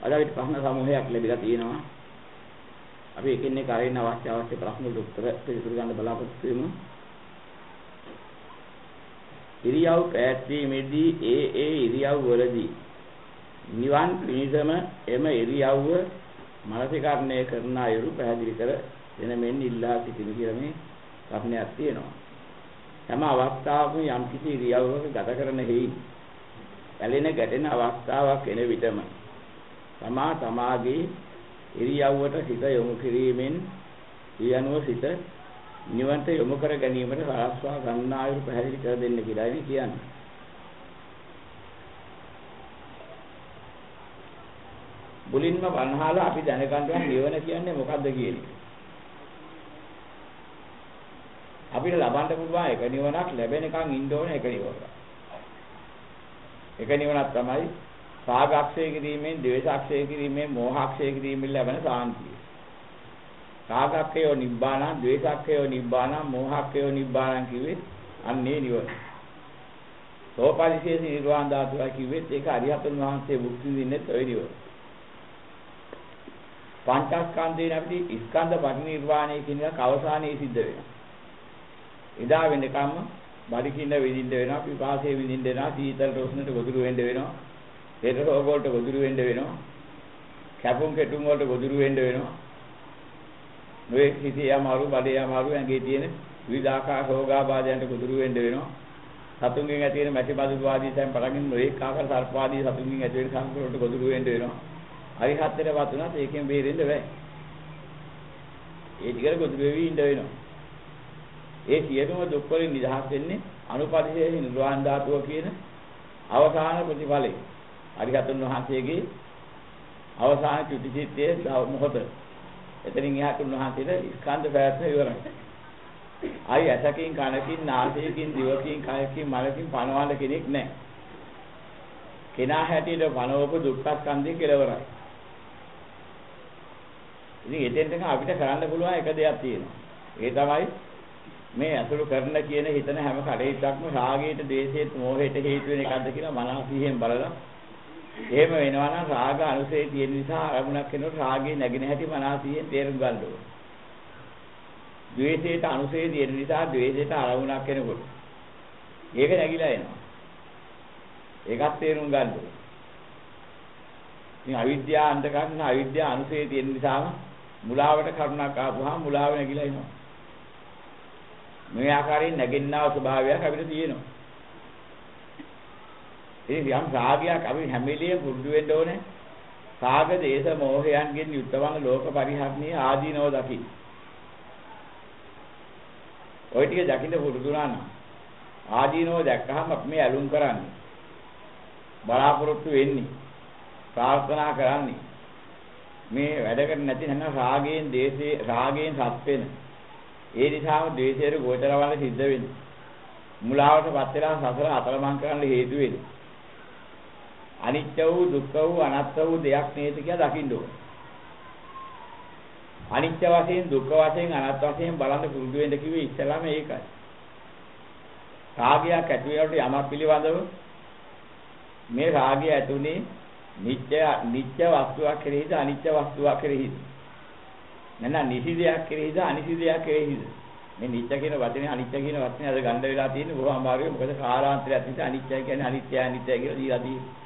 අද අපිට ප්‍රශ්න සමූහයක් ලැබිලා තියෙනවා. අපි එකින් එක අරින්න අවශ්‍ය අවශ්‍ය ප්‍රශ්න වලට උත්තර පිළිතුරු ගන්න බලාපොරොත්තු වෙමු. ඉරියව් පැවැත්වීමේදී ඒ ඒ ඉරියව් වලදී නිවන් පිණිසම එම ඉරියව්ව මානසිකරණය කරන අයුරු පැහැදිලි කර දෙන මෙන් ඉල්ලා සිටින කියලා මේ ප්‍රශ්නයක් තියෙනවා. හැම අවස්ථාවකම යම් කිසි ඉරියව්වක ගත කරන හේයි ඇලෙන ගැටෙන අවස්ථාවක් එන විටම තමා තමාගේ ඉරියව්වට හිත යොමු කිරීමෙන් ඊයනුව සිත නිවන්ට යොමු කර ගැනීමට සලස්වා ගන්නායුරු පැහැදිලි කර දෙන්න කියලායි කියන්නේ. මුලින්ම වන්හාලා අපි දැනගන්න නිවන කියන්නේ මොකද්ද කියන එක. අපිට ලබන්න පුළුවන් එක නිවනක් ලැබෙනකන් ඉන්න ඕන එක නිවනක්. එක නිවනක් තමයි රාගක්ෂය කිරීමෙන්, ද්වේෂක්ෂය කිරීමෙන්, මෝහක්ෂය කිරීමෙන් ලැබෙන සාන්තිය. රාගක්ඛයෝ නිබ්බාන, ද්වේෂක්ඛයෝ නිබ්බාන, මෝහක්ඛයෝ නිබ්බාන කිව්වේ අන්නේ නිවන. සෝපාදිශේෂ නිර්වාණ ධාතුව කිව්වෙත් ඒක අරිහතුන් වහන්සේ මුක්ති විඳින්නෙත් ඔය නිවන. පංචස්කන්ධයෙන් අපිට ස්කන්ධ පරිනිර්වාණය කියන එක අවසානයේ සිද්ධ වෙනවා. එදා වෙනකම්ම බඩිකින්න විඳින්න වෙනවා, පිපාසයේ විඳින්න වෙනවා, සීතල රොස්නට ගොදුරු වෙන්න වෙනවා, හේත රෝග වලට ගොදුරු වෙන්න වෙනවා, කැපුම් කෙටුම් වලට ගොදුරු වෙන්න වෙනවා. මේ හිතේ අමාරු, බඩේ අමාරු, ඇඟේ තියෙන විවිධාකාර රෝගාබාධයන්ට ගොදුරු වෙන්න වෙනවා. සතුන්ගෙන් ඇති වෙන මැටි බඳු වාදී තැන් පටන් මේ ආකාර සර්පාදී සතුන්ගෙන් ඇති වෙන සංකල්ප වලට ගොදුරු වෙන්න වෙනවා. අරිහත්ත්වයට වත් උනත් ඒකෙන් බේරෙන්න බෑ. ඒ ටිකට ගොදුරු වෙවි ඉන්න වෙනවා. ඒ සියලුම දුක් වලින් නිදහස් වෙන්නේ අනුපරිශේෂ නිර්වාණ ධාතුව කියන අවසාන ප්‍රතිඵලයි. අරිහතුන් වහන්සේගේ අවසාන චුතිචිත්තයේ මොහොත. එතනින් එහාට උන්වහන්සේට ස්කන්ධ පැවැත්ම ඉවරයි. ආයි ඇසකින් කනකින් නාසයකින් දිවකින් කයකින් මනකින් පනවන්න කෙනෙක් නැහැ. කෙනා හැටියට පනවපු දුක්ඛ ස්කන්ධය කෙලවරයි. ඉතින් එතෙන්ට අපිට කරන්න පුළුවන් එක දෙයක් තියෙනවා. ඒ තමයි මේ අසුරු කරන කියන හිතන හැම කඩේටක්ම රාගයට, ද්වේෂයට, මෝහයට හේතු වෙන එකක්ද කියලා මනසින් බලලා එහෙම වෙනවා නම් රාග අනුසය තියෙන නිසා අරමුණක් වෙනකොට රාගේ නැගෙන හැටි මනසින් තේරුම් ගන්න ඕනේ. ද්වේෂයට අනුසය තියෙන නිසා ද්වේෂයට අරමුණක් වෙනකොට ඒක නැగిලා එනවා. ඒකත් තේරුම් ගන්න ඕනේ. ඉතින් අවිද්‍යාව අන්තකරන අවිද්‍යාව අනුසය තියෙන නිසාම මුලාවට කරුණක් ආපුවාම මුලාව නැగిලා එනවා. මේ ආකාරයෙන් නැගෙන්නා ස්වභාවයක් අපිට තියෙනවා. ඉතින් යම් රාගයක් අපි හැම වෙලෙම පුරුදු වෙන්න ඕනේ. රාග දේශ මොහයන්ගෙන් යුක්තවන ලෝක පරිහරණයේ ආදීනව දකි. ওই ටික දකින්න පුරුදු නම් ආදීනව දැක්කහම අපි මේ ඇලුම් කරන්නේ. බලාපොරොත්තු වෙන්නේ. ප්‍රාර්ථනා කරන්නේ. මේ වැඩකට නැති නැන රාගයෙන් දේශේ රාගයෙන් සත් වෙන. ඒ නිසාම ද්වේෂයට ගෝචරවල සිද්ධ වෙන්නේ. මුලාවටපත් වෙලා සසර අතරමං කරන්න හේතු වෙන්නේ. අනිත්‍ය වූ දුක්ඛ වූ අනාත්ම වූ දෙයක් නේද කියලා දකින්න ඕනේ. අනිත්‍ය වශයෙන් දුක්ඛ වශයෙන් අනාත්ම වශයෙන් බලන්න පුරුදු වෙන්න කිව්වේ ඉස්සලාම ඒකයි. රාගයක් ඇති වෙනකොට යමක් පිළිබඳව මේ රාගය ඇතුනේ නිත්‍ය නිත්‍ය වස්තුවක් කෙරෙහිද අනිත්‍ය වස්තුවක් කෙරෙහිද නැත්නම් නිසි දෙයක් කෙරෙහිද අනිසි දෙයක් කෙරෙහිද මේ නිත්‍ය කියන වචනේ අනිත්‍ය කියන වචනේ අද ගන්න වෙලා තියෙන්නේ බොහොම අමාරුයි මොකද කාලාන්තරයක් නිසා අනිත්‍ය කියන්නේ අනිත්‍ය අනිත්‍ය කියලා දීලා තියෙන්නේ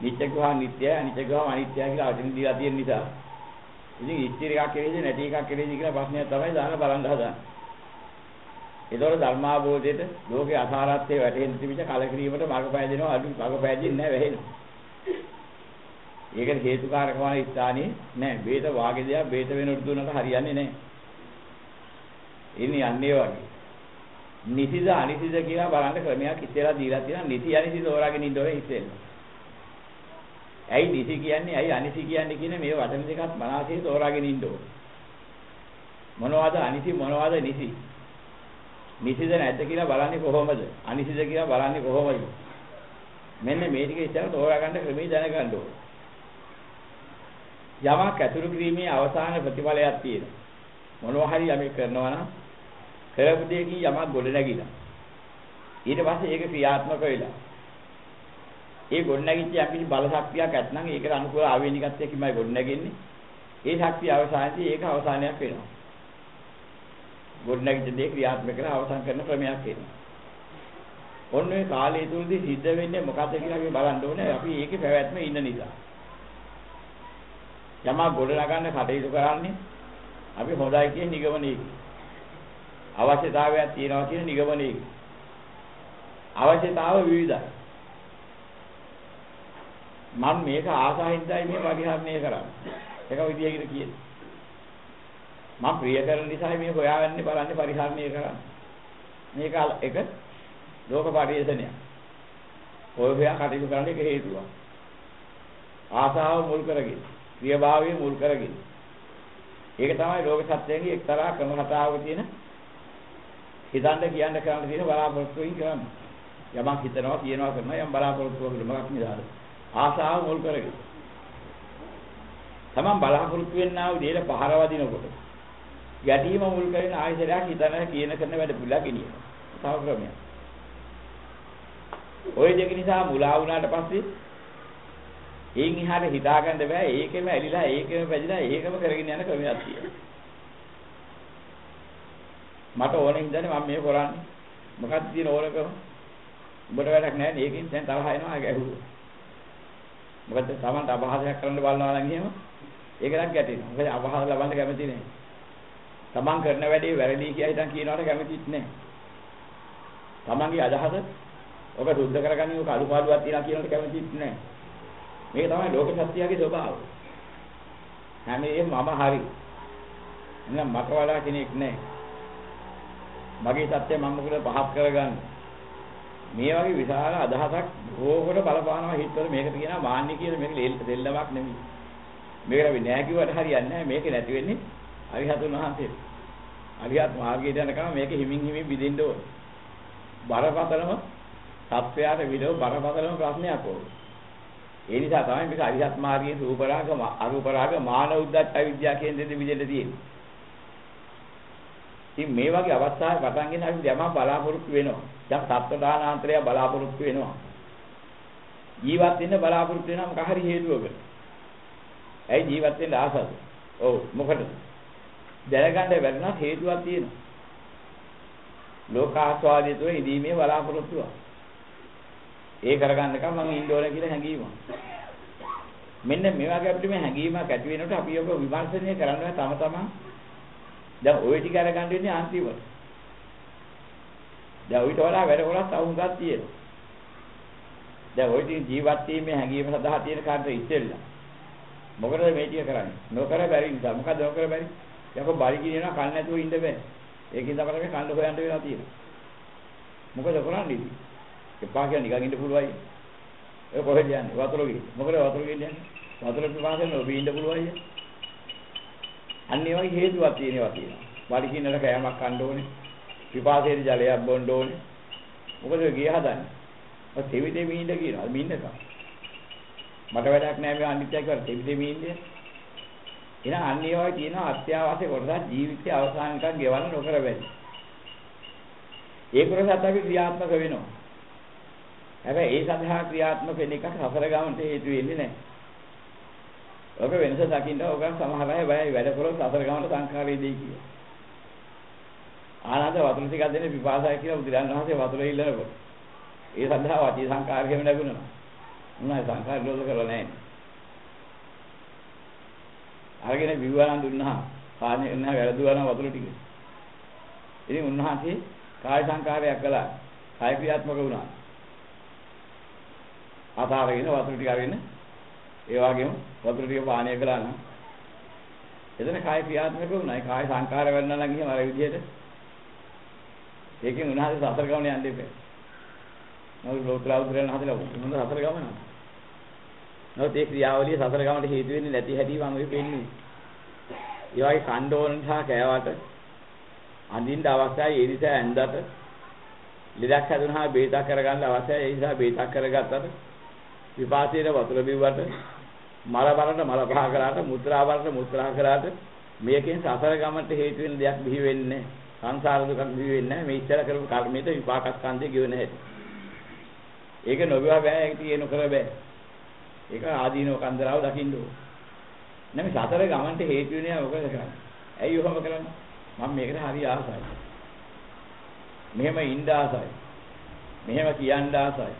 නිත්‍ය ගහ නිත්‍යයි අනිත්‍ය ගහ අනිත්‍යයි කියලා වචන දීලා තියෙන නිසා ඉතින් ඉස්තිර එකක් කෙරෙහිද නැති එකක් කෙරෙහිද කියලා ප්‍රශ්නයක් තමයි දාන බලන් හදන්නේ ඒතකොට ධර්මාභෝධයට ලෝකේ අසාරත්වයේ වැටෙන්න තිබිච්ච කලකිරීමට මඟ පෑදෙනවා අඩු මඟ පෑදෙන්නේ නැහැ වැහෙනවා. ඒකට හේතුකාරක වන ස්ථානේ නැහැ. බේත වාගේ දෙයක් බේත වෙනකොට දුන්නට හරියන්නේ නැහැ. ඉන්නේ යන්නේ වගේ. නිසිද අනිසිද කියලා බලන්න ක්‍රමයක් ඉස්සෙල්ලා දීලා තියෙනවා. නිසි අනිසි තෝරාගෙන ඉන්න ඕනේ ඉස්සෙල්ලා. ඇයි නිසි කියන්නේ ඇයි අනිසි කියන්නේ කියන මේ වචන දෙකත් මනසේ තෝරාගෙන ඉන්න ඕනේ. මොනවද අනිසි මොනවද නිසි? නිසිද නැද්ද කියලා බලන්නේ කොහොමද? අනිසිද කියලා බලන්නේ කොහොමද? මෙන්න මේ ටික ඉස්සරහට තෝරා ගන්න ක්‍රමී දැනගන්න ඕනේ. යමක් ඇතුළු කිරීමේ අවසාන ප්‍රතිඵලයක් තියෙනවා. මොනවා හරි යමක් කරනවා නම් කරපු දෙයකින් යමක් ගොඩ නැගිලා. ඊට පස්සේ ඒක ක්‍රියාත්මක වෙලා. ඒ ගොඩනැගිච්ච යම්කිසි බල ශක්තියක් ඇත්නම් ඒකට අනුකූල ආවේනිකත්වයකින්මයි ගොඩනැගෙන්නේ. ඒ ශක්තිය අවසානයේදී ඒක අවසානයක් වෙනවා. ගොඩනැගිච්ච දේ ක්‍රියාත්මක කරලා අවසන් කරන ක්‍රමයක් වෙනවා. ඔන්න ඔය කාලය තුලදී සිද්ධ වෙන්නේ මොකද කියලා අපි බලන්න ඕනේ. අපි ඒකේ පැවැත්ම ඉන්න නිසා. යමක් ගොඩනගන්න කටයුතු කරන්නේ අපි හොඳයි කියන නිගමනයකින්. අවශ්‍යතාවයක් තියෙනවා කියන නිගමනයකින්. අවශ්‍යතාව විවිධයි. මම මේක ආසහින්දයි මේ පරිහරණය කරන්නේ. එක විදියකට කියන්නේ. මම ප්‍රිය කරන නිසා මේ හොයාගන්නේ බලන්නේ පරිහරණය කරන්නේ. මේක එක ලෝක පරිේශනයක්. ඔය හොයා කටයුතු කරන්න එක හේතුවක්. ආසාව මුල් කරගෙන, ප්‍රියභාවය මුල් කරගෙන. ඒක තමයි ලෝක සත්‍යයේ එක්තරා ක්‍රම කතාවක තියෙන හිතන්න කියන්න කරන්න තියෙන බලාපොරොත්තුකින් කරන්නේ. යමක් හිතනවා කියනවා කරනවා යම් බලාපොරොත්තුවකට මොකක් නිදාද? ආසාව මුල් කරගෙන. තමන් බලාපොරොත්තු වෙන්නා වූ දේට පහර වදිනකොට ගැටීම මුල් කරගෙන ආයතනයක් හිතන කියන කරන වැඩ පිළිලා ගෙනියන. තව ක්‍රමයක්. ওই දෙක නිසා මුලා වුණාට පස්සේ එයින් එහාට හිතාගන්න බෑ ඒකෙම ඇලිලා ඒකෙම පැදිලා ඒකම කරගෙන යන ක්‍රමයක් තියෙනවා. මට ඕනෙ හින්දානේ මම මේ කරන්නේ. මොකක්ද තියෙන ඕනකම? උඹට වැඩක් නැහැ නේ. ඒකෙන් දැන් තරහ එනවා ගැහුවා. මොකද Tamanට අපහාසයක් කරන්න බලනවා නම් එහෙම ඒක නම් ගැටෙනවා. මොකද අපහාස ලබන්න කැමති නැහැ. Taman කරන වැඩේ වැරදි කියලා හිතන් කියනවට කැමතිත් නැහැ. Tamanගේ අදහස ඔබ සුද්ධ කරගන්නේ ඔක අඩුපාඩුවක් තියලා කියනවට කැමතිත් නැහැ. මේක තමයි ලෝක සත්‍යයේ ස්වභාවය. හැම වෙලේම මම හරි. එහෙනම් මට වඩා කෙනෙක් නැහැ. මගේ සත්‍ය මම මොකද පහත් කරගන්නේ. මේ වගේ විශාල අදහසක් ඕකට බලපානවා හිතවල මේකට කියනවා මාන්නේ කියන මේක දෙල්ලමක් නෙමෙයි. මේකට අපි නෑ කිව්වට හරියන්නේ නෑ මේක නැති වෙන්නේ අරිහතුන් වහන්සේ. අරිහත් මාර්ගයට යනකම් මේක හිමින් හිමින් බිඳින්න ඕන. බරපතලම සත්‍යයට විදව බරපතලම ප්‍රශ්නයක් ඕන. ඒ නිසා තමයි මේක අරිහත් මාර්ගයේ රූපරාග අරූපරාග මාන උද්දච්ච අවිද්‍යාව කියන දෙක විදිහට තියෙන්නේ. ඉතින් මේ වගේ අවස්ථාවේ පටන් ගෙන අපි යමක් බලාපොරොත්තු වෙනවා. දැන් සත්ත්වදානාන්තරය බලාපොරොත්තු වෙනවා. ජීවත් වෙන්න බලාපොරොත්තු වෙනවා මොකක් හරි හේතුවකට. ඇයි ජීවත් වෙන්න ආසද? ඔව් මොකටද? දැනගන්න බැරි හේතුවක් තියෙනවා. ලෝකාස්වාදීත්වයේ ඉදීමේ බලාපොරොත්තුවක්. ඒ කරගන්නකම් මම ඉන්න ඕන කියලා හැඟීමක්. මෙන්න මේ වගේ අපිට මේ හැඟීමක් ඇති වෙනකොට අපි ඔබ විමර්ශනය කරන්න තම තමන් දැන් ওই ටික අරගන්න ඉන්නේ අන්තිමට. දැන් ඔයිට වඩා වැඩ කොටස් අවුඟක් තියෙනවා. දැන් ওই ටික ජීවත් වීමේ හැඟීම සඳහා තියෙන කාර්ය ඉස්සෙල්ලා. මොකටද මේ ටික කරන්නේ? නොකර බැරි නිසා. මොකද නොකර බැරි? යකෝ බරි කියනවා කන්න නැතුව ඉන්න බෑ. ඒකින් තමයි මේ කන්න හොයන්න වෙලා තියෙන්නේ. මොකද කරන්නේ ඉතින්? එපා කියලා නිකන් ඉන්න පුළුවයි. ඒ කොහෙද යන්නේ? වතුර ගිහින්. මොකද වතුර ගිහින් යන්නේ? වතුර පිපාසයෙන් ඔබ ඉන්න පුළුවයි. අන්න ඒ වගේ හේතුවක් තියෙනවා කියනවා. බඩ කින්නට කෑමක් කන්න ඕනේ. පිපාසයෙන් ජලයක් බොන්න ඕනේ. මොකද ගිය හදන්නේ? ඔය තෙවිදේ මීන්න කියනවා. මීන්නකම්. මට වැඩක් නැහැ මේ අනිත්‍ය කියලා තෙවිදේ මීන්නේ. එහෙනම් අන්න ඒ වගේ තියෙන අත්‍යවශ්‍ය කොටසක් ජීවිතයේ අවසානකම් ගෙවන්න නොකර බැරි. ඒ කොටසත් අපි ක්‍රියාත්මක වෙනවා. හැබැයි ඒ සඳහා ක්‍රියාත්මක වෙන එක සසර ගමන්ට හේතු වෙන්නේ නැහැ. ඔක වෙනස දකින්න ඔක සමහර අය බයයි වැඩ කළොත් අතර ගමන්ට සංඛාරය දෙයි කියලා. ආනන්ද වතුර ටිකක් දෙන්න පිපාසයි කියලා බුදුරන් වහන්සේ වතුර ඉල්ලනකොට. ඒ සඳහා වාචී සංඛාරකෙම ලැබුණා. උනායි සංඛාර නිරෝධ කරලා නැහැ. අරගෙන විවරණ දුන්නා. කාණේ එන්න වැරදුවා වතුර ටික. ඉතින් උන්වහන්සේ කාය සංඛාරයක් කළා. කාය ක්‍රියාත්මක වුණා. අතාරගෙන වතුර ටික අරගෙන ඒ වගේම වතුර ටික පානය කළා නම් එතන කාය ක්‍රියාත්මක වුණා. ඒ කාය සංකාර වෙන්නා නම් එහෙම අර විදිහට ඒකෙන් උන්වහන්සේ සතර ගමන යන්න දෙපේ. නෝ ලෝකලා උදරණ හදලා මොනද සතර ගමන? නෝ ඒ ක්‍රියාවලිය සතර ගමනට හේතු වෙන්නේ නැති හැටි මම ඔය පෙන්නේ. ඒ වගේ කණ්ඩෝන සහ කෑවට අඳින්න අවශ්‍යයි ඒ නිසා ඇඳට ලෙඩක් හැදුනහම බේතක් කරගන්න අවශ්‍යයි ඒ නිසා බේතක් කරගත්තට විපාසයේ වතුර බිව්වට මල බලන්න මල පහ කරාට මුත්‍රා බලන්න මුත්‍රා කරාට මේකෙන් සසර ගමන්ට හේතු වෙන දෙයක් බිහි වෙන්නේ සංසාර දුකක් බිහි වෙන්නේ මේ ඉස්සර කරපු කර්මයට විපාක ස්කන්ධය ගෙවෙන හැටි ඒක නොබව බෑ ඒක තියෙන කර බෑ. ඒක ආදීනව කන්දරාව දකින්න ඕන. නැමෙ සතර ගමන්ට හේතු වෙන්නේ මොකද කරන්නේ? ඇයි ඔහොම කරන්නේ? මම මේකට හරි ආසයි. මෙහෙම ඉන්න ආසයි. මෙහෙම කියන්න ආසයි.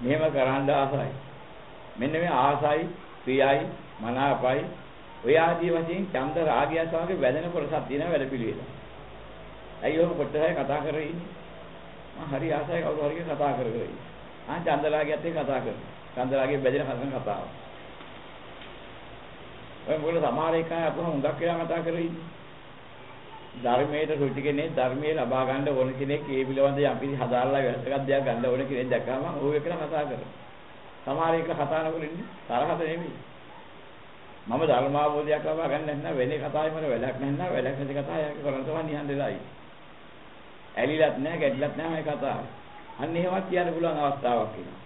මෙහෙම කරන්න ආසයි. මෙන්න මේ ආසයි, ප්‍රියයි, මනාපයි ඔය ආදී වශයෙන් චන්ද රාගය සමග වැදෙන කොටසක් තියෙනවා වැඩ පිළිවෙල. ඇයි ඔහොම කොටසයි කතා කරේ ඉන්නේ? මම හරි ආසයි කවුරු හරි කතා කර කර ඉන්නේ. ආ චන්ද රාගයත් එක්ක කතා කරනවා. චන්ද රාගයේ බැදෙන කතන කතාව. ඔය මොකද සමහර එක අපුම හුඟක් වෙලා කතා කරේ ඉන්නේ. ධර්මයට රුචි කෙනෙක් ධර්මයේ ලබා ගන්න ඕන කෙනෙක් ඒ පිළිබඳ යම්කිසි හදාarලා වැදගත් දෙයක් ගන්න ඕන කෙනෙක් දැක්කම ඕක එකලා කතා කරනවා. සමහර එක කතා නොකර ඉන්නේ තරහද නෙමෙයි. මම ධර්මාවබෝධයක් ලබා ගන්න නැත්නම් වෙන්නේ කතාවේ මට වැඩක් නැහැ වැඩක් නැති කතාව යක කරන් තමයි නිහඬ වෙලායි. ඇලිලත් නැහැ ගැටිලත් නැහැ මේ කතාව. අන්න එහෙමත් කියන්න පුළුවන් අවස්ථාවක් වෙනවා.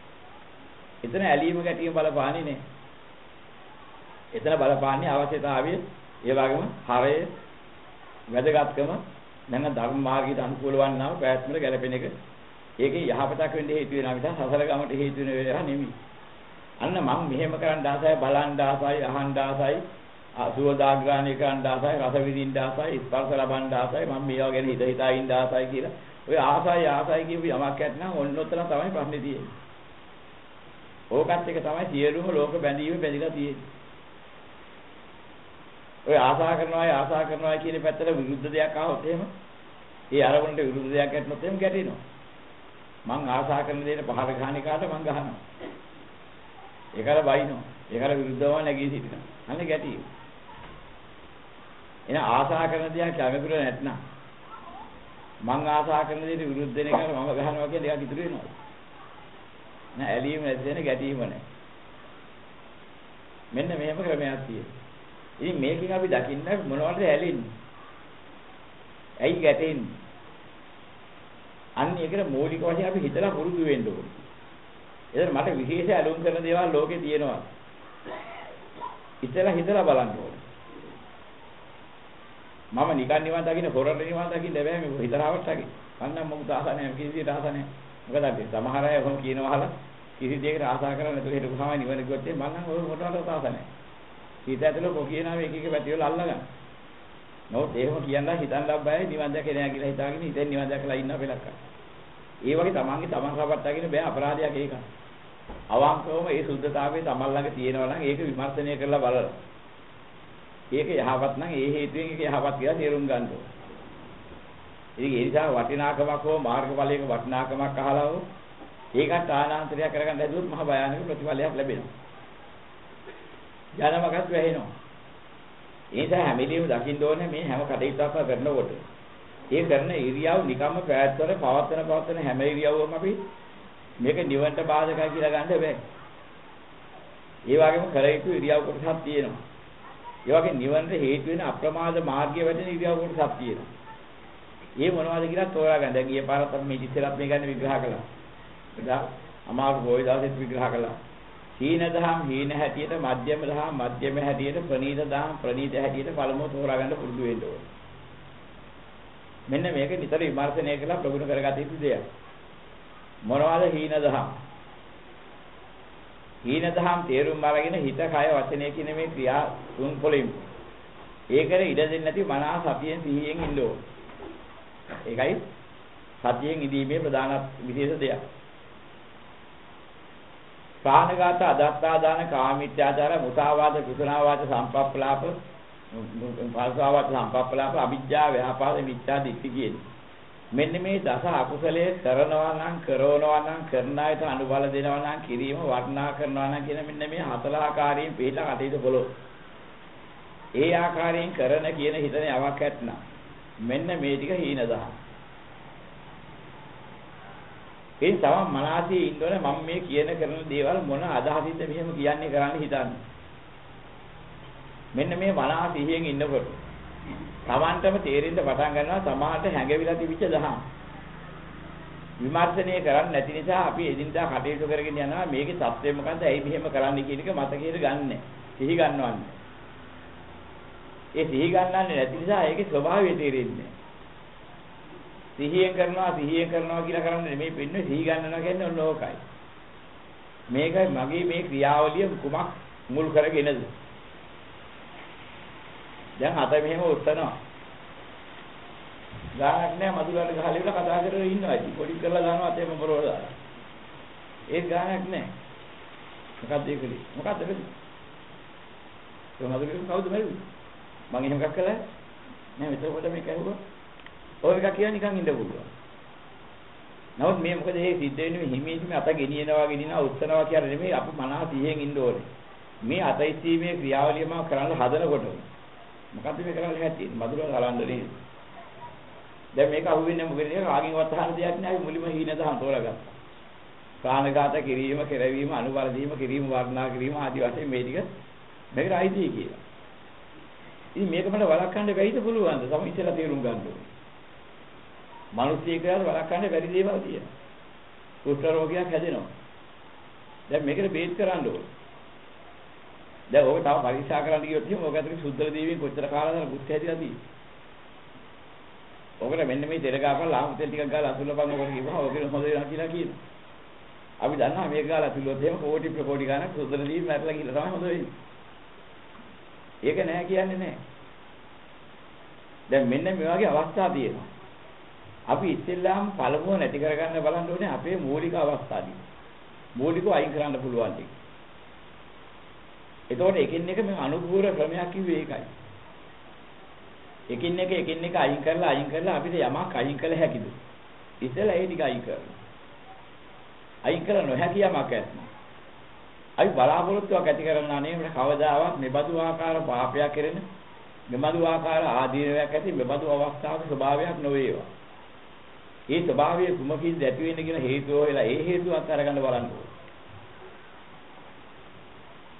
එතන ඇලීම ගැටීම බලපාන්නේ නේ. එතන බලපාන්නේ අවශ්‍යතාවය ඒ වගේම හරය වැදගත්කම නැත්නම් ධර්ම මාර්ගයට අනුකූල වන්නා ප්‍රයත්නවල ගැලපෙන එක. ඒකේ යහපතක් වෙන්න හේතු වෙනවා මිස සසල ගමට හේතු වෙන වෙලාව නෙමෙයි. අන්න මම මෙහෙම කරන්න ආසයි බලන්න ආසයි අහන්න ආසයි සුවදාග්‍රාණය කරන්න ආසයි රස විඳින්න ආසයි ස්පර්ශ ලබන්න ආසයි මම මේවා ගැන හිත හිතා ඉන්න ආසයි කියලා ඔය ආසයි ආසයි කියපු යමක් ඇත්නම් ඔන්න ඔතන තමයි ප්‍රශ්නේ තියෙන්නේ ඕකත් එක තමයි සියලුම ලෝක බැඳීම බැඳිලා තියෙන්නේ ඔය ආසා කරනවා ආසා කරනවා කියන පැත්තට විරුද්ධ දෙයක් ආවොත් එහෙම ඒ අරමුණට විරුද්ධ දෙයක් ඇත්නොත් එහෙම ගැටෙනවා මං ආසා කරන දේට පහර ගහන එකට මං ගහනවා ඒකට බයිනවා. ඒකට විරුද්ධව නැගී සිටිනවා. අනේ ගැටියෝ. එන ආසා කරන දේ කැමතිර නැත්නම් මං ආසා කරන දේට විරුද්ධ වෙන එකට මම ගහනවා කියන දෙයක් ඉතුරු වෙනවා. නෑ ඇලීම නැති වෙන ගැටීම නෑ. මෙන්න මෙහෙම ක්‍රමයක් තියෙනවා. ඉතින් මේකෙන් අපි දකින්න මොනවද ඇලෙන්නේ? ඇයි ගැටෙන්නේ? අන්න ඒකට මූලික වශයෙන් අපි හිතලා පුරුදු වෙන්න ඕනේ. එතන මට විශේෂ ඇලුම් කරන දේවල් ලෝකේ තියෙනවා. ඉතලා හිතලා බලන්න ඕනේ. මම නිකන් නිවන් දකින්න හොරට නිවන් දකින්න බෑ මේ හිතරාවට දකින්න. මන්නම් මොකද ආස නැහැ කිසි දෙයකට ආස නැහැ. මොකද අපි සමහර අය ඔහොම කියනවා අහලා කිසි දෙයකට ආසා කරන්නේ නැතුව හිටපු තමයි නිවන ගියොත් මන්නම් ඔය මොකටවත් ආස නැහැ. හිත ඇතුළේ කොකියනවා එක එක පැති වල අල්ලගන්න. නමුත් එහෙම කියන්න හිතන්න බෑ නිවන් දැකේ නෑ කියලා හිතාගෙන හිතෙන් නිවන් දැකලා ඉන්න පෙලක්ක. ඒ වගේ තමන්ගේ තමන් රවට්ටගෙන බෑ අපරාධයක් ඒක. අවංකවම ඒ සුද්ධතාවයේ තමන් ළඟ තියෙනවා නම් ඒක විමර්ශනය කරලා බලලා. ඒක යහපත් නම් ඒ හේතුවෙන් ඒක යහපත් කියලා තේරුම් ගන්න ඕනේ. ඉතින් ඒ නිසා වටිනාකමක් හෝ මාර්ගඵලයක වටිනාකමක් අහලා හෝ ඒකට ආනාන්තරය කරගන්න හැදුවොත් මහ භයානක ප්‍රතිඵලයක් ලැබෙනවා. ජනමගත් වැහෙනවා. ඒ නිසා හැමදේම දකින්න ඕනේ මේ හැම කටයුත්තක්ම කරනකොට. ඒ කරන ඉරියව් නිකම්ම පැවැත්වර පවත්වන පවත්වන හැම ඉරියව්වම අපි මේක නිවන්ට බාධකයි කියලා ගන්න බෑ. ඒ වගේම කර යුතු ඉරියව් කොටසක් තියෙනවා. ඒ වගේ නිවන්ට හේතු වෙන අප්‍රමාද මාර්ගය වැඩෙන ඉරියව් කොටසක් තියෙනවා. ඒ මොනවද කියලා තෝරාගන්න. දැන් ගිය පාරත් අපි මේ ඉස්සරහත් මේ ගැන විග්‍රහ කළා. ඒක අමාරු පොයි දවසෙත් විග්‍රහ කළා. හීන දහම් හීන හැටියට මධ්‍යම දහම් මධ්‍යම හැටියට ප්‍රනීත දහම් ප්‍රනීත හැටියට පළමුව තෝරාගන්න පුරුදු වෙන්න ඕනේ. මෙන්න මේක නිතර විමර්ශනය කරලා ප්‍රගුණ කරගත යුතු දෙයක්. මොනවද හීන දහම්? හීන දහම් තේරුම් අරගෙන හිත කය වචනය කියන මේ ක්‍රියා තුන් පොලින් ඒකට ඉඩ දෙන්නේ නැති මනස සතියෙන් සිහියෙන් ඉන්න ඕන. ඒකයි සතියෙන් ඉදීමේ ප්‍රධාන විශේෂ දෙයක්. ප්‍රාණඝාත අදත්තාදාන කාමීත්‍යාචාර මුසාවාද කුසලාවාද සම්පප්පලාප පාසාවාද සම්පප්පලාප අවිජ්ජා ව්‍යාපාද මිච්ඡා දිට්ඨි කියන්නේ. මෙන්න මේ දස අකුසලයේ කරනවා නම් කරනවා නම් කරන අයට අනුබල දෙනවා නම් කිරීම වර්ණනා කරනවා නම් කියන මෙන්න මේ හතල ආකාරයෙන් පිළිලා කටයුතු කළොත් ඒ ආකාරයෙන් කරන කියන හිතන යමක් ඇත්නම් මෙන්න මේ ටික හීන දහම්. ඒ තමයි මනසේ ඉන්නවනේ මම මේ කියන කරන දේවල් මොන අදහසින්ද මෙහෙම කියන්නේ කරන්න හිතන්නේ. මෙන්න මේ මනස සිහියෙන් ඉන්නකොට Tamanටම තේරෙන්න පටන් ගන්නවා සමාහට හැඟවිලා තිබිච්ච දහම්. විමර්ශනය කරන්නේ නැති නිසා අපි එදිනදා කටයුතු කරගෙන යනවා මේකේ தත්ත්වය මොකද්ද ඇයි මෙහෙම කරන්නේ කියන එක මතකයට ගන්නෑ. සිහි ගන්නවන්නේ. ඒ සිහි ගන්නන්නේ නැති නිසා ඒකේ ස්වභාවය තේරෙන්නේ සිහියෙන් කරනවා සිහියෙන් කරනවා කියලා කරන්නේ නෙමෙයි පින්නේ සිහි ගන්නවා කියන්නේ ඔන්න ඕකයි. මේක මගේ මේ ක්‍රියාවලිය කුමක් මුල් කරගෙනද? දැන් අත මෙහෙම උස්සනවා. ගානක් නෑ මදුලට ගහලා ඉවර කතා කරගෙන ඉන්නවා ඉතින්. පොඩි කරලා දානවා අතේම පොරවල දාලා. ඒ ගානක් නෑ. මොකක්ද ඒකලි? මොකක්ද ඒකලි? ඒ මදුලට කවුද මැරුවේ? මං එහෙම එකක් කළා නෑ මෙතකොට මේක ඇහුවා. ඔය එකක් කියන නිකන් ඉන්න පුළුවන්. නමුත් මේ මොකද මේ සිද්ධ වෙන්නේ හිමීට අත ගෙනියනවා ගෙනියනවා උස්සනවා කියන්නේ නෙමෙයි අපි මනහ 30න් ඉන්න ඕනේ. මේ අත ඉස්සීමේ ක්‍රියාවලියම කරන්න හදනකොට මොකද්ද මේ කරන්න හැටි? මధుර කලන්දරේ. දැන් මේක අහුවෙන්නේ මොකද? කාගෙන්වත් අහන්න දෙයක් නෑ. අපි මුලින්ම හීන දහම් තෝරගත්තා. ප්‍රාණඝාත කිරීම, කෙරවීම, අනුබල දීම, කිරීම, වර්ණනා කිරීම ආදී වශයෙන් මේ ටික මේකට අයිති කියලා. ඉතින් මේක මට වළක්වන්න බැයිද පුළුවන්ද? සම ඉස්සෙල්ලා තේරුම් ගන්න ඕනේ. මිනිස්සෙකුට වළක්වන්න බැරි දේවල් තියෙනවා. කුෂ්ඨ රෝගයක් හැදෙනවා. දැන් මේකට බේත් කරන්න ඕනේ. දැන් ඕක තව පරීක්ෂා කරන්න ගියොත් එහෙනම් ඕක ඇතුලේ සුද්ධල දේවියෙන් කොච්චර කාලද කුෂ්ඨ හැදිලා තියෙන්නේ. ඕකට මෙන්න මේ දෙර ගාපන් ලාහු තෙල් ටිකක් ගාලා අතුල්ලපන් ඕකට කිව්වම ඕක හොඳ වෙනවා කියලා කියනවා. අපි දන්නවා මේක ගාලා අතුල්ලුවොත් එහෙම කෝටි ප්‍රකෝටි ගාණක් සුද්ධල දේවි මැරලා ගිහලා තමයි හොඳ වෙන්නේ. ඒක නෑ කියන්නේ නෑ. දැන් මෙන්න මේ වගේ අවස්ථා තියෙනවා. අපි ඉස්සෙල්ලාම පළමුව නැති කරගන්න බලන්න ඕනේ අපේ මූලික අවස්ථාදී. මූලිකව අයින් කරන්න පුළුවන් ටික. එතකොට එකින් එක මේ අනුපූර ක්‍රමයක් කිව්වේ ඒකයි. එකින් එක එකින් එක අයින් කරලා අයින් කරලා අපිට යමක් අයින් කළ හැකිද? ඉතලා ඒ ටික අයින් කරනවා. අයින් කළ නොහැකි යමක් ඇත්නම්. අපි බලාපොරොත්තුවක් ඇති කරගන්නා නෙමෙයි කවදාවත් මෙබඳු ආකාර පාපයක් කෙරෙන මෙබඳු ආකාර ආදීනයක් ඇති මෙබඳු අවස්ථාවක ස්වභාවයක් නොවේවා. ඒ ස්වභාවය කුමකින්ද ඇති වෙන්නේ කියන හේතුව වෙලා ඒ හේතුවක් අරගන්න බලන්න ඕනේ.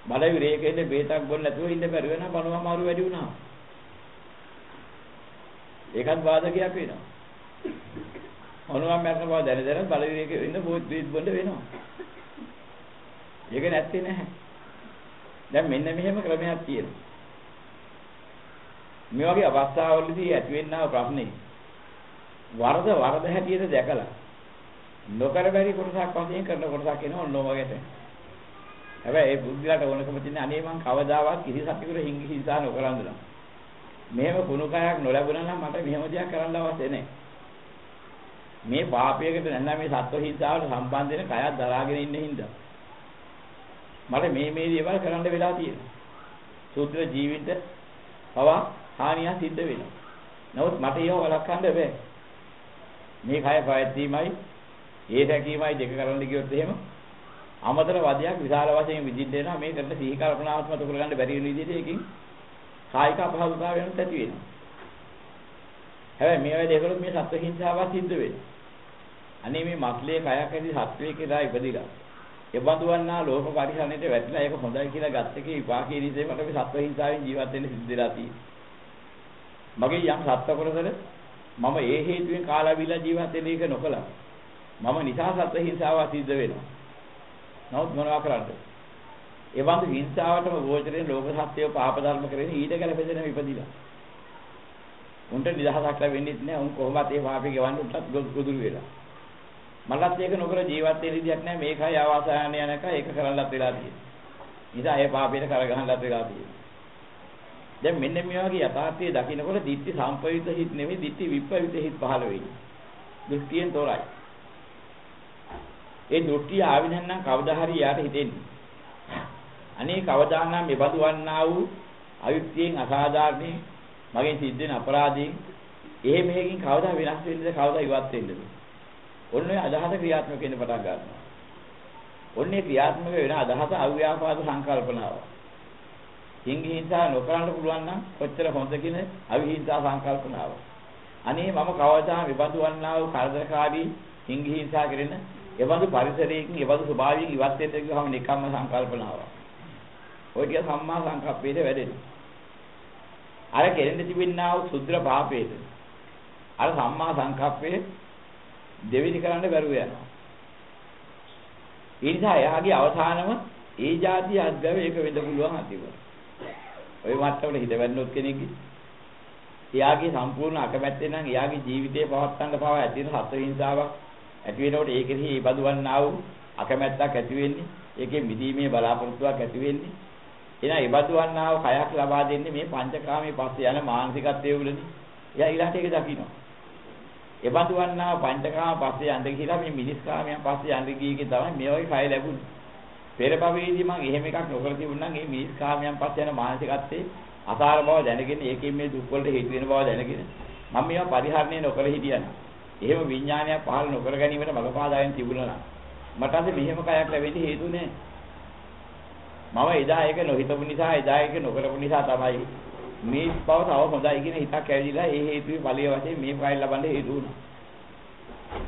බඩ විරේකෙන්නේ බේතක් බොන්න නැතුව ඉන්න බැරි වෙනා බණවා මාරු වැඩි වුණා. ඒකත් බාධකයක් වෙනවා. මොනවා මරන බව දැන දැන බඩ විරේකෙ ඉන්න බොත් බීත් බොන්න වෙනවා. ඒක නැත්තේ නැහැ. දැන් මෙන්න මෙහෙම ක්‍රමයක් තියෙනවා. මේ වගේ අවස්ථාවලදී ඇතිවෙනා ප්‍රශ්නේ වරද වරද හැටියට දැකලා නොකර බැරි කොටසක් වශයෙන් කරන කොටසක් එනවා ඔන්න ඔයගෙට. හැබැයි ඒ බුද්ධිලට ඕනකම තියෙන අනේ මං කවදාවත් කිසි සතුටුකට හිංගි හිංසා නොකරන්ද නම්. මෙහෙම කුණු කයක් නොලැබුණා නම් මට මෙහෙම දෙයක් කරන්න අවශ්‍ය නැහැ. මේ පාපයකට නැත්නම් මේ සත්ව හිංසාවට සම්බන්ධ වෙන කයක් දරාගෙන ඉන්න හින්දා මට මේ මේ දේවල් කරන්න වෙලා තියෙනවා. සුද්ධ ජීවිත පවා හානිය සිද්ධ වෙනවා. නමුත් මට ඒව වළක්වන්න බෑ. මේ කය පැවැත්වීමයි ඒ රැකීමයි දෙක කරන්න ගියොත් එහෙම අමතර වදයක් විශාල වශයෙන් විදිහට එනවා මේ කරන සිහි කල්පනාවත් මත කරගන්න බැරි වෙන විදිහට ඒකින් කායික අපහසුතාවයන් ඇති වෙනවා. හැබැයි මේ වගේ දෙකලොත් මේ සත්ව හිංසාවක් සිද්ධ වෙනවා. අනේ මේ මස්ලේ කයක් ඇති සත්වයේ කියලා ඉපදිලා එබඳු වන්නා ලෝක පරිහරණයට වැටිලා ඒක හොඳයි කියලා ගත්ත එකේ විපාකයේ නිසයි මට මේ සත්ව හිංසාවෙන් ජීවත් වෙන්න සිද්ධ වෙලා තියෙන්නේ. මගේ යම් සත්ව කොටසද මම ඒ හේතුවෙන් කාලා බිලා ජීවත් වෙන එක නොකළා. මම නිසා සත්ව හිංසාව සිද්ධ වෙනවා. නමුත් මොනවා කරන්නද? ඒ වන්ද හිංසාවටම ගෝචරයෙන් ලෝක සත්‍යය පාප ධර්ම කරගෙන ඊට ගැලපෙදෙන විපදිලා. උන්ට නිදහසක් ලැබෙන්නේ නැහැ. උන් කොහොමද ඒ පාපේ ගෙවන්න උන්ටත් ගොදුරු වෙලා. මලත් ඒක නොකර ජීවත් වෙන්න විදියක් නැහැ. මේකයි ආවාසයන් යනක ඒක කරන්නත් වෙලා තියෙන්නේ. නිසා ඒ පාපයට කරගහන්නත් වෙලා තියෙන්නේ. දැන් මෙන්න මේ වගේ යථාර්ථයේ දකින්නකොට ditthi සම්පවිත හිත් නෙමෙයි ditthi විපවිත හිත් පහළ වෙන්නේ. දෘෂ්ටියෙන් තොරයි. ඒ දෘෂ්ටිය ආවේ නැත්නම් කවදා හරි යාට හිතෙන්නේ. අනේ කවදානම් මෙබඳු වන්නා වූ අයුක්තියෙන් අසාධාරණේ මගෙන් සිද්ධ වෙන අපරාධයෙන් එහෙම එකකින් කවදා වෙනස් වෙන්නද කවදා ඉවත් වෙන්නද? ඔන්න ඔය අදහස ක්‍රියාත්මක වෙන්න පටන් ගන්නවා. ඔන්නේ ක්‍රියාත්මක වෙන අදහස අව්‍යාපාද සංකල්පනාව. හිංගිහිංසා නොකරන්න පුළුවන් නම් කොච්චර හොඳ කියන අවිහිංසා සංකල්පනාව. අනේ මම කවදා විබඳු වන්නා වූ කරදරකාරී හිංගිහිංසා කරන එවඳු පරිසරයකින් එවඳු ස්වභාවයෙන් ඉවත් වෙන්න ගියවම නිකම්ම සංකල්පනාව. ඔය ටික සම්මා සංකප්පේට වැඩෙනවා. අර කෙරෙන්න තිබෙනා වූ සුද්ධ පාපේද අර සම්මා සංකප්පේ දෙවිලි කරන්න බැරුව යනවා. ඒ නිසා එයාගේ අවසානම ඒ જાති අද්ගව ඒක වෙන්න පුළුවන් අතිව. ඔය මට්ටමට හිත වැන්නොත් කෙනෙක්ගේ එයාගේ සම්පූර්ණ අකමැත්තෙන් නම් එයාගේ ජීවිතේ පවත්තන්න පවා ඇතින සත්ව හිංසාවක් ඇති වෙනකොට ඒ කෙරෙහි ඒ බදුවන්නා වූ අකමැත්තක් ඇති වෙන්නේ ඒකේ මිදීමේ බලාපොරොත්තුවක් ඇති වෙන්නේ. එහෙනම් ඉබතු වන්නාව කයක් ලබා දෙන්නේ මේ පංචකාමයේ පස්සේ යන මානසිකත්වයේ උලනේ. එයා ඊළඟට ඒක දකිනවා. ඉබතු වන්නාව පංචකාම පස්සේ යන්න කියලා මේ මිනිස් කාමයන් පස්සේ යන්න ගියේ තමයි මේ වගේ කය ලැබුණේ. පෙර භවයේදී මම එහෙම එකක් නොකර තිබුණා නම් මේ මිනිස් කාමයන් පස්සේ යන මානසිකත්වයේ අසාර බව දැනගෙන ඒකෙන් මේ දුක් වලට හේතු වෙන බව දැනගෙන මම මේවා පරිහරණය නොකර හිටියනම් එහෙම විඥානයක් පහළ නොකර ගැනීමට මඟපාදායෙන් තිබුණා නම් මට අද මෙහෙම කයක් ලැබෙන්න හේතු නැහැ. මම එදා ඒක නොහිතපු නිසා එදා ඒක නොකරපු නිසා තමයි මේ බව තව හොඳයි කියන හිතක් ඇවිදලා ඒ හේතුවේ ඵලයේ වශයෙන් මේ ෆයිල් ලබන්න හේතු වුණා.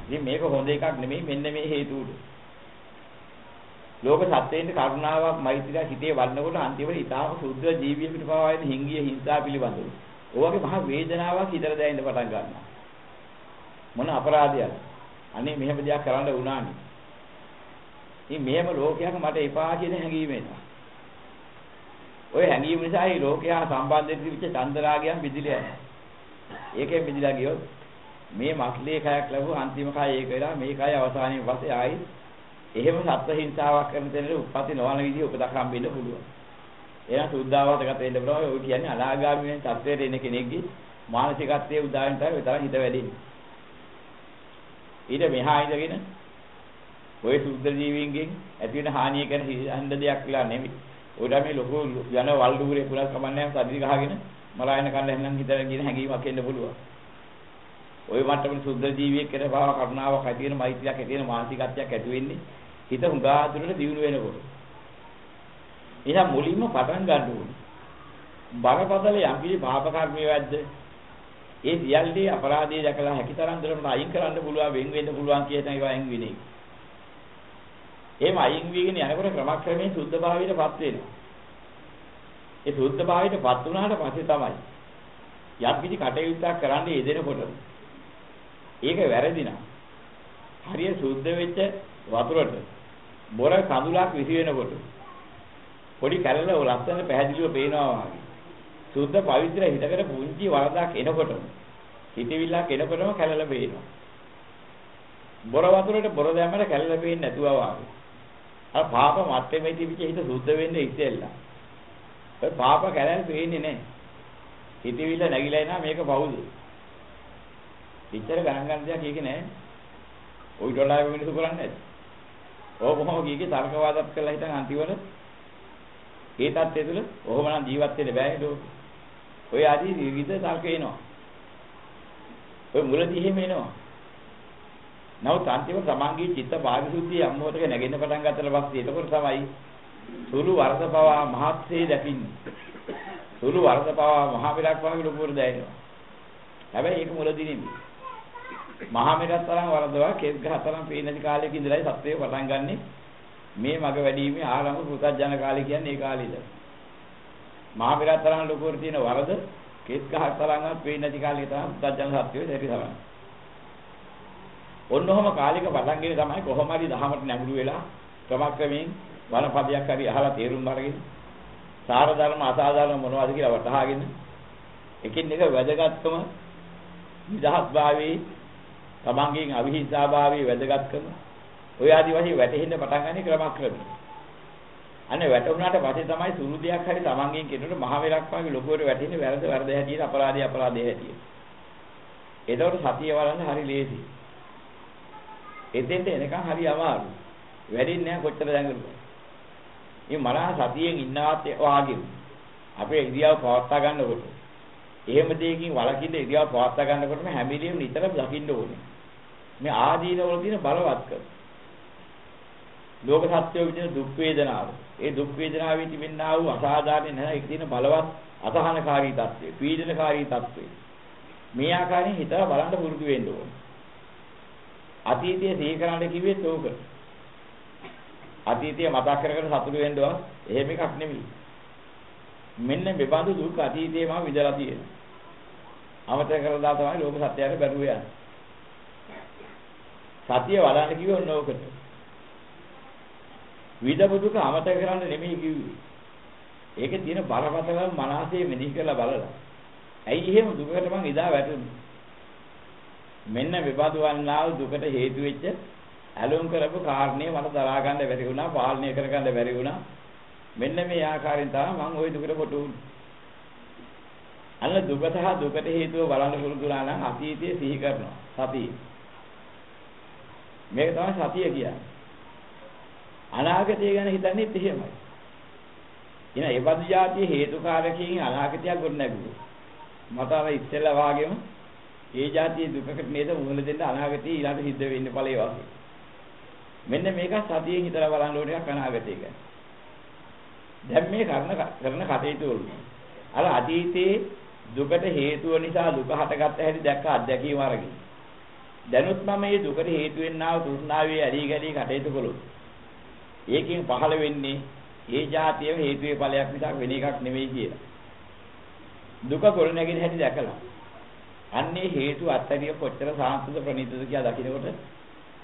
ඉතින් මේක හොඳ එකක් නෙමෙයි මෙන්න මේ හේතුව. ලෝක සත්‍යයෙන් කරුණාවක් මෛත්‍රියක් හිතේ වඩනකොට අන්තිමට ඊටාම සුද්ධ ජීවියෙකුට පවා වෙන හිංගිය හිංසා පිළිබඳව. ඔයගේ මහ වේදනාවක් හිතට දැනෙන්න පටන් ගන්නවා. මොන අපරාධයක්ද? අනේ මෙහෙම දෙයක් කරන්න වුණානේ. ඉතින් මෙහෙම ලෝකයක් මට එපා කියන හැඟීම එනවා. ওই හැඟීම නිසා මේ ලෝකයා සම්බන්ධ වෙච්ච චන්දරාගයන් බිදිලා යනවා. ඒකෙන් බිදිලා ගියොත් මේ මස්ලේ කයක් ලැබුව අන්තිම කය ඒක වෙලා මේ කය අවසානයේ පස්සේ ආයි එහෙම සත්ත්ව හිංසාවක් කරන තැනට උපපති නොවන විදිහ උපදක් හම්බෙන්න පුළුවන්. එහෙනම් සුද්ධාවාසගත වෙන්න පුළුවන්. ඔය කියන්නේ අනාගාමී වෙන තත්ත්වයට එන කෙනෙක්ගේ මානසිකත්වයේ උදාහරණ තමයි විතර හිත වැඩින්නේ. ඊට මෙහා ඉඳගෙන ඔය සුද්ධ ජීවීන්ගෙන් ඇති වෙන හානිය ගැන හිතන්න දෙයක් කියලා නෙමෙයි. ඔයලා මේ ලොකු යන වල් දුරේ පුරස් කමන්නේ නැහැ සද්දි ගහගෙන මලායන කන්න හැන්නම් හිතන කියන හැඟීමක් එන්න පුළුවන්. ওই මට්ටමේ සුද්ධ ජීවියෙක් කෙරේ භාව කරුණාවක් ඇති වෙන මෛත්‍රියක් ඇති වෙන මානසිකත්වයක් ඇති වෙන්නේ හිත හුඟා දුරට දියුණු වෙනකොට. එහෙනම් මුලින්ම පටන් ගන්න ඕනේ. බරපතල යම්කිසි පාප කර්මයේ වැද්ද ඒ සියල්ලේ අපරාධය දැකලා හැකිතරම් දුරට අයින් කරන්න පුළුවන් වෙන් වෙන්න පුළුවන් කියන ඒවා අයින් වෙන්නේ. එහෙම අයින් වීගෙන යනකොට ක්‍රමක්‍රමයෙන් සුද්ධ භාවයටපත් වෙනවා. ඒ සුද්ධ භාවයටපත් වුණාට පස්සේ තමයි යම්කිසි කටයුත්තක් කරන්න යෙදෙනකොට ඒක වැරදි නම් හරිය සුද්ධ වෙච්ච වතුරට බොර කඳුලක් විසි වෙනකොට පොඩි කැලල ලස්සන පැහැදිලිව පේනවා වගේ සුද්ධ පවිත්‍ර හිතකට පුංචි වරදක් එනකොටම හිතවිල්ලක් එනකොටම කැලල පේනවා. බොර වතුරට බොර දැම්මම කැලල පේන්නේ නැතුව වගේ අර පාප මට්ටමේ තිබිච්ච හිත සුද්ධ වෙන්නේ ඉස්සෙල්ලා. ඔය පාප කැලල් පේන්නේ නැහැ. හිතවිල්ල නැగిලා එනවා මේක පවුද ඉච්චර ගණන් ගන්න දෙයක් ඒකේ නැහැ ඔය ඩොලාර් මිනිස්සු කරන්නේ නැද්ද? ඕක කොහොම කීකේ තර්ක වාදත් කරලා හිටන් අන්තිමට? ඒ தත්ත්වය තුළ ඔහොම නම් ජීවත් වෙන්න බෑ නේද? ඔය ආදී විවිධ තර්ක එනවා. ඔය මුලදී එහෙම එනවා. නමුත් අන්තිම සමාංගී චිත්ත පාරිශුද්ධිය අම්මෝතක නැගෙන්න පටන් ගත්තට පස්සේ එතකොට තමයි සුළු වරද පවා මහත්සේ දකින්නේ. සුළු වරද පවා මහ පෙරක් වගේ ලොකුවට දැනෙනවා. හැබැයි ඒක මුලදී නෙමෙයි. මහා මෙරත් තරම් වරදවා කෙස් ගහ තරම් පේන නැති කාලයක ඉඳලායි සත්‍යය පටන් ගන්නෙ මේ මග වැඩිීමේ ආරම්භ පුතත්ජන කාලේ කියන්නේ ඒ කාලේද මහා මෙරත් තරම් ලොකුවට තියෙන වරද කෙස් ගහ තරම්වත් පේන්නේ නැති කාලේ තමයි පුතත්ජන සත්‍යය දෙරි තමයි ඔන්නෝම කාලික පටන්ගෙන තමයි කොහොම හරි දහමට නැඹුරු වෙලා ක්‍රමක්‍රමයෙන් වනපදයක් හරි අහලා තේරුම් අරගෙන සාර ධර්ම අසාධාරණ මොනවද කියලා වටහාගෙන එකින් එක වැදගත්කම නිදහස් භාවයේ තමන්ගෙන් අවිහිංසාභාවයේ වැදගත්කම ඔය ආදි වශයෙන් වැටෙන්න පටන් ගන්න ක්‍රමක්‍රමී. අනේ වැටුණාට පස්සේ තමයි සුළු දෙයක් හරි තමන්ගෙන් කෙනෙකුට මහ වෙලක් වගේ ලොකුවට වැටෙන්නේ වැරද වැරද හැටියට අපරාධය අපරාධය හැටියට. ඒතකොට සතිය වලන්න හරි ලේසි. එතෙන්ට එනකන් හරි අමාරු. වැඩින්නේ නැහැ කොච්චර දැඟලුවා. මේ මනස සතියෙන් ඉන්නවත් වාගේ අපේ ඉරියව් පවත්වා ගන්නකොට එහෙම දෙයකින් වලකින්න ඉරියව් පවත්වා ගන්නකොටම හැම වෙලෙම නිතරම දකින්න ඕනේ. මේ ආදීනවල තියෙන බලවත්කම. ලෝක සත්‍යයේ විදින දුක් වේදනාව. ඒ දුක් වේදනාවේ තිබෙනා වූ අසාධාරණ නැහැ ඒක තියෙන බලවත් අසහනකාරී తත්වය, පීඩනකාරී తත්වය. මේ ආකාරයෙන් හිතලා බලන්න පුරුදු වෙන්න ඕනේ. අතීතයේ සිහි කරන්න කිව්වෙත් ඕක. අතීතය මතක් කර කර සතුටු වෙන්නවත් එහෙම එකක් නෙමෙයි. මෙන්න මෙබඳු දුක් අතීතයේ මම විඳලා තියෙනවා. අමතක කරලා තමයි ලෝක සත්‍යයට බැරුව යන්නේ. සතිය වඩන්න කිව්වේ ඔන්න ඕකට. විදපු දුක අමතක කරන්න නෙමෙයි කිව්වේ. ඒකේ තියෙන බරපතල මනසේ මෙනෙහි කරලා බලලා. ඇයි එහෙම දුකට මං ඉදා වැටුනේ? මෙන්න විපදු වන්නා දුකට හේතු වෙච්ච ඇලුම් කරපු කාරණේ මට දරා ගන්න බැරි වුණා, පාලනය කර ගන්න බැරි වුණා. මෙන්න මේ ආකාරයෙන් තමයි මම ওই දුකට කොට උන්නේ. අන්න දුක සහ දුකට හේතුව බලන්න පුරුදුනා නම් අතීතයේ සිහි කරනවා. සතිය. මේක තමයි සතිය කියන්නේ. අනාගතය ගැන හිතන්නේත් එහෙමයි. එන ඒ බඳු જાතිය හේතුකාරකයෙන් අනාගතයක් ගොඩ නැගුවා. මට අර ඉස්සෙල්ලා වාගේම ඒ જાතිය දුකකට නේද මුහුණ දෙන්න අනාගතේ ඊළඟ සිද්ධ වෙන්නේ ඵලයේ වගේ. මෙන්න මේක සතියෙන් හිතලා බලන්න ඕන එකක් අනාගතය ගැන. දැන් මේ කරන කරන කටයුතු වල අර අතීතයේ දුකට හේතුව නිසා දුක හටගත්ත හැටි දැක්ක අත්දැකීම අරගෙන. දැනුත් මම මේ දුකට හේතු වෙන්නා වූ තෘෂ්ණාවේ ඇලි ගලි කටයුතු කළොත්. ඒකෙන් පහළ වෙන්නේ ඒ જાතියම හේතුවේ ඵලයක් නිසා වෙන එකක් නෙවෙයි කියලා. දුක ගොඩ නැගින හැටි දැකලා. අන්නේ හේතු අත්තරිය කොච්චර සාන්තද ප්‍රණීතද කියලා දකිනකොට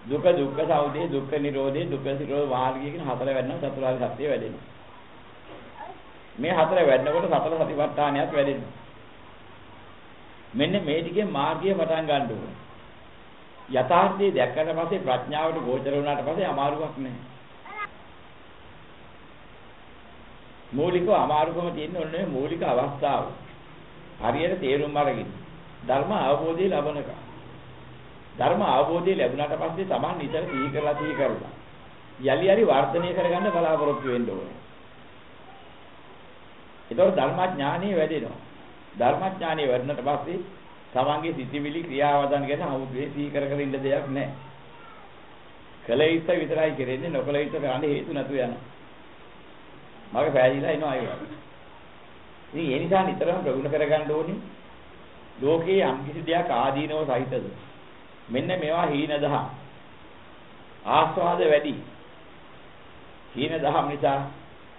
දුක දුක්ඛ සමුදය දුක්ඛ නිරෝධය දුක්ඛ නිරෝධ මාර්ගය කියන හතර වෙන්නා චතුරාර්ය සත්‍ය වැඩෙනවා. මේ හතර වැඩනකොට සතර සතිපට්ඨානයත් වැඩෙනවා. මෙන්න මේ ටිකේ මාර්ගය පටන් ගන්න ඕනේ. යථාර්ථය දැක්කට පස්සේ ප්‍රඥාවට ගෝචර වුණාට පස්සේ අමාරුවක් නැහැ. මූලිකව අමාරුකම තියෙන්නේ ඔන්නේ මූලික අවස්ථාව. හරියට තේරුම් අරගෙන ධර්ම අවබෝධය ලබනකම්. ධර්ම අවබෝධය ලැබුණාට පස්සේ තමන් නිතර සිහි කරලා සිහි කරලා යලි යලි වර්ධනය කරගන්න බලාපොරොත්තු වෙන්න ඕනේ. ඒතකොට ධර්මඥානෙ වැඩෙනවා. ධර්මඥානෙ වැඩනට පස්සේ තමන්ගේ සිතිවිලි ක්‍රියාවදන් ගැන අවුද්දේ සිහි කර කර ඉන්න දෙයක් නැහැ. කල යුත්ත විතරයි කරන්නේ නොකල යුත්ත කරන්න හේතු නැතු යනවා. මගේ පෑදිලා එනවා ඒ වගේ. ඉතින් ඒ නිසා නිතරම ප්‍රගුණ කරගන්න ඕනේ. ලෝකේ යම් කිසි දෙයක් ආදීනව සහිතද? මෙන්න මේවා හීන දහම්. ආස්වාද වැඩි. හීන දහම් නිසා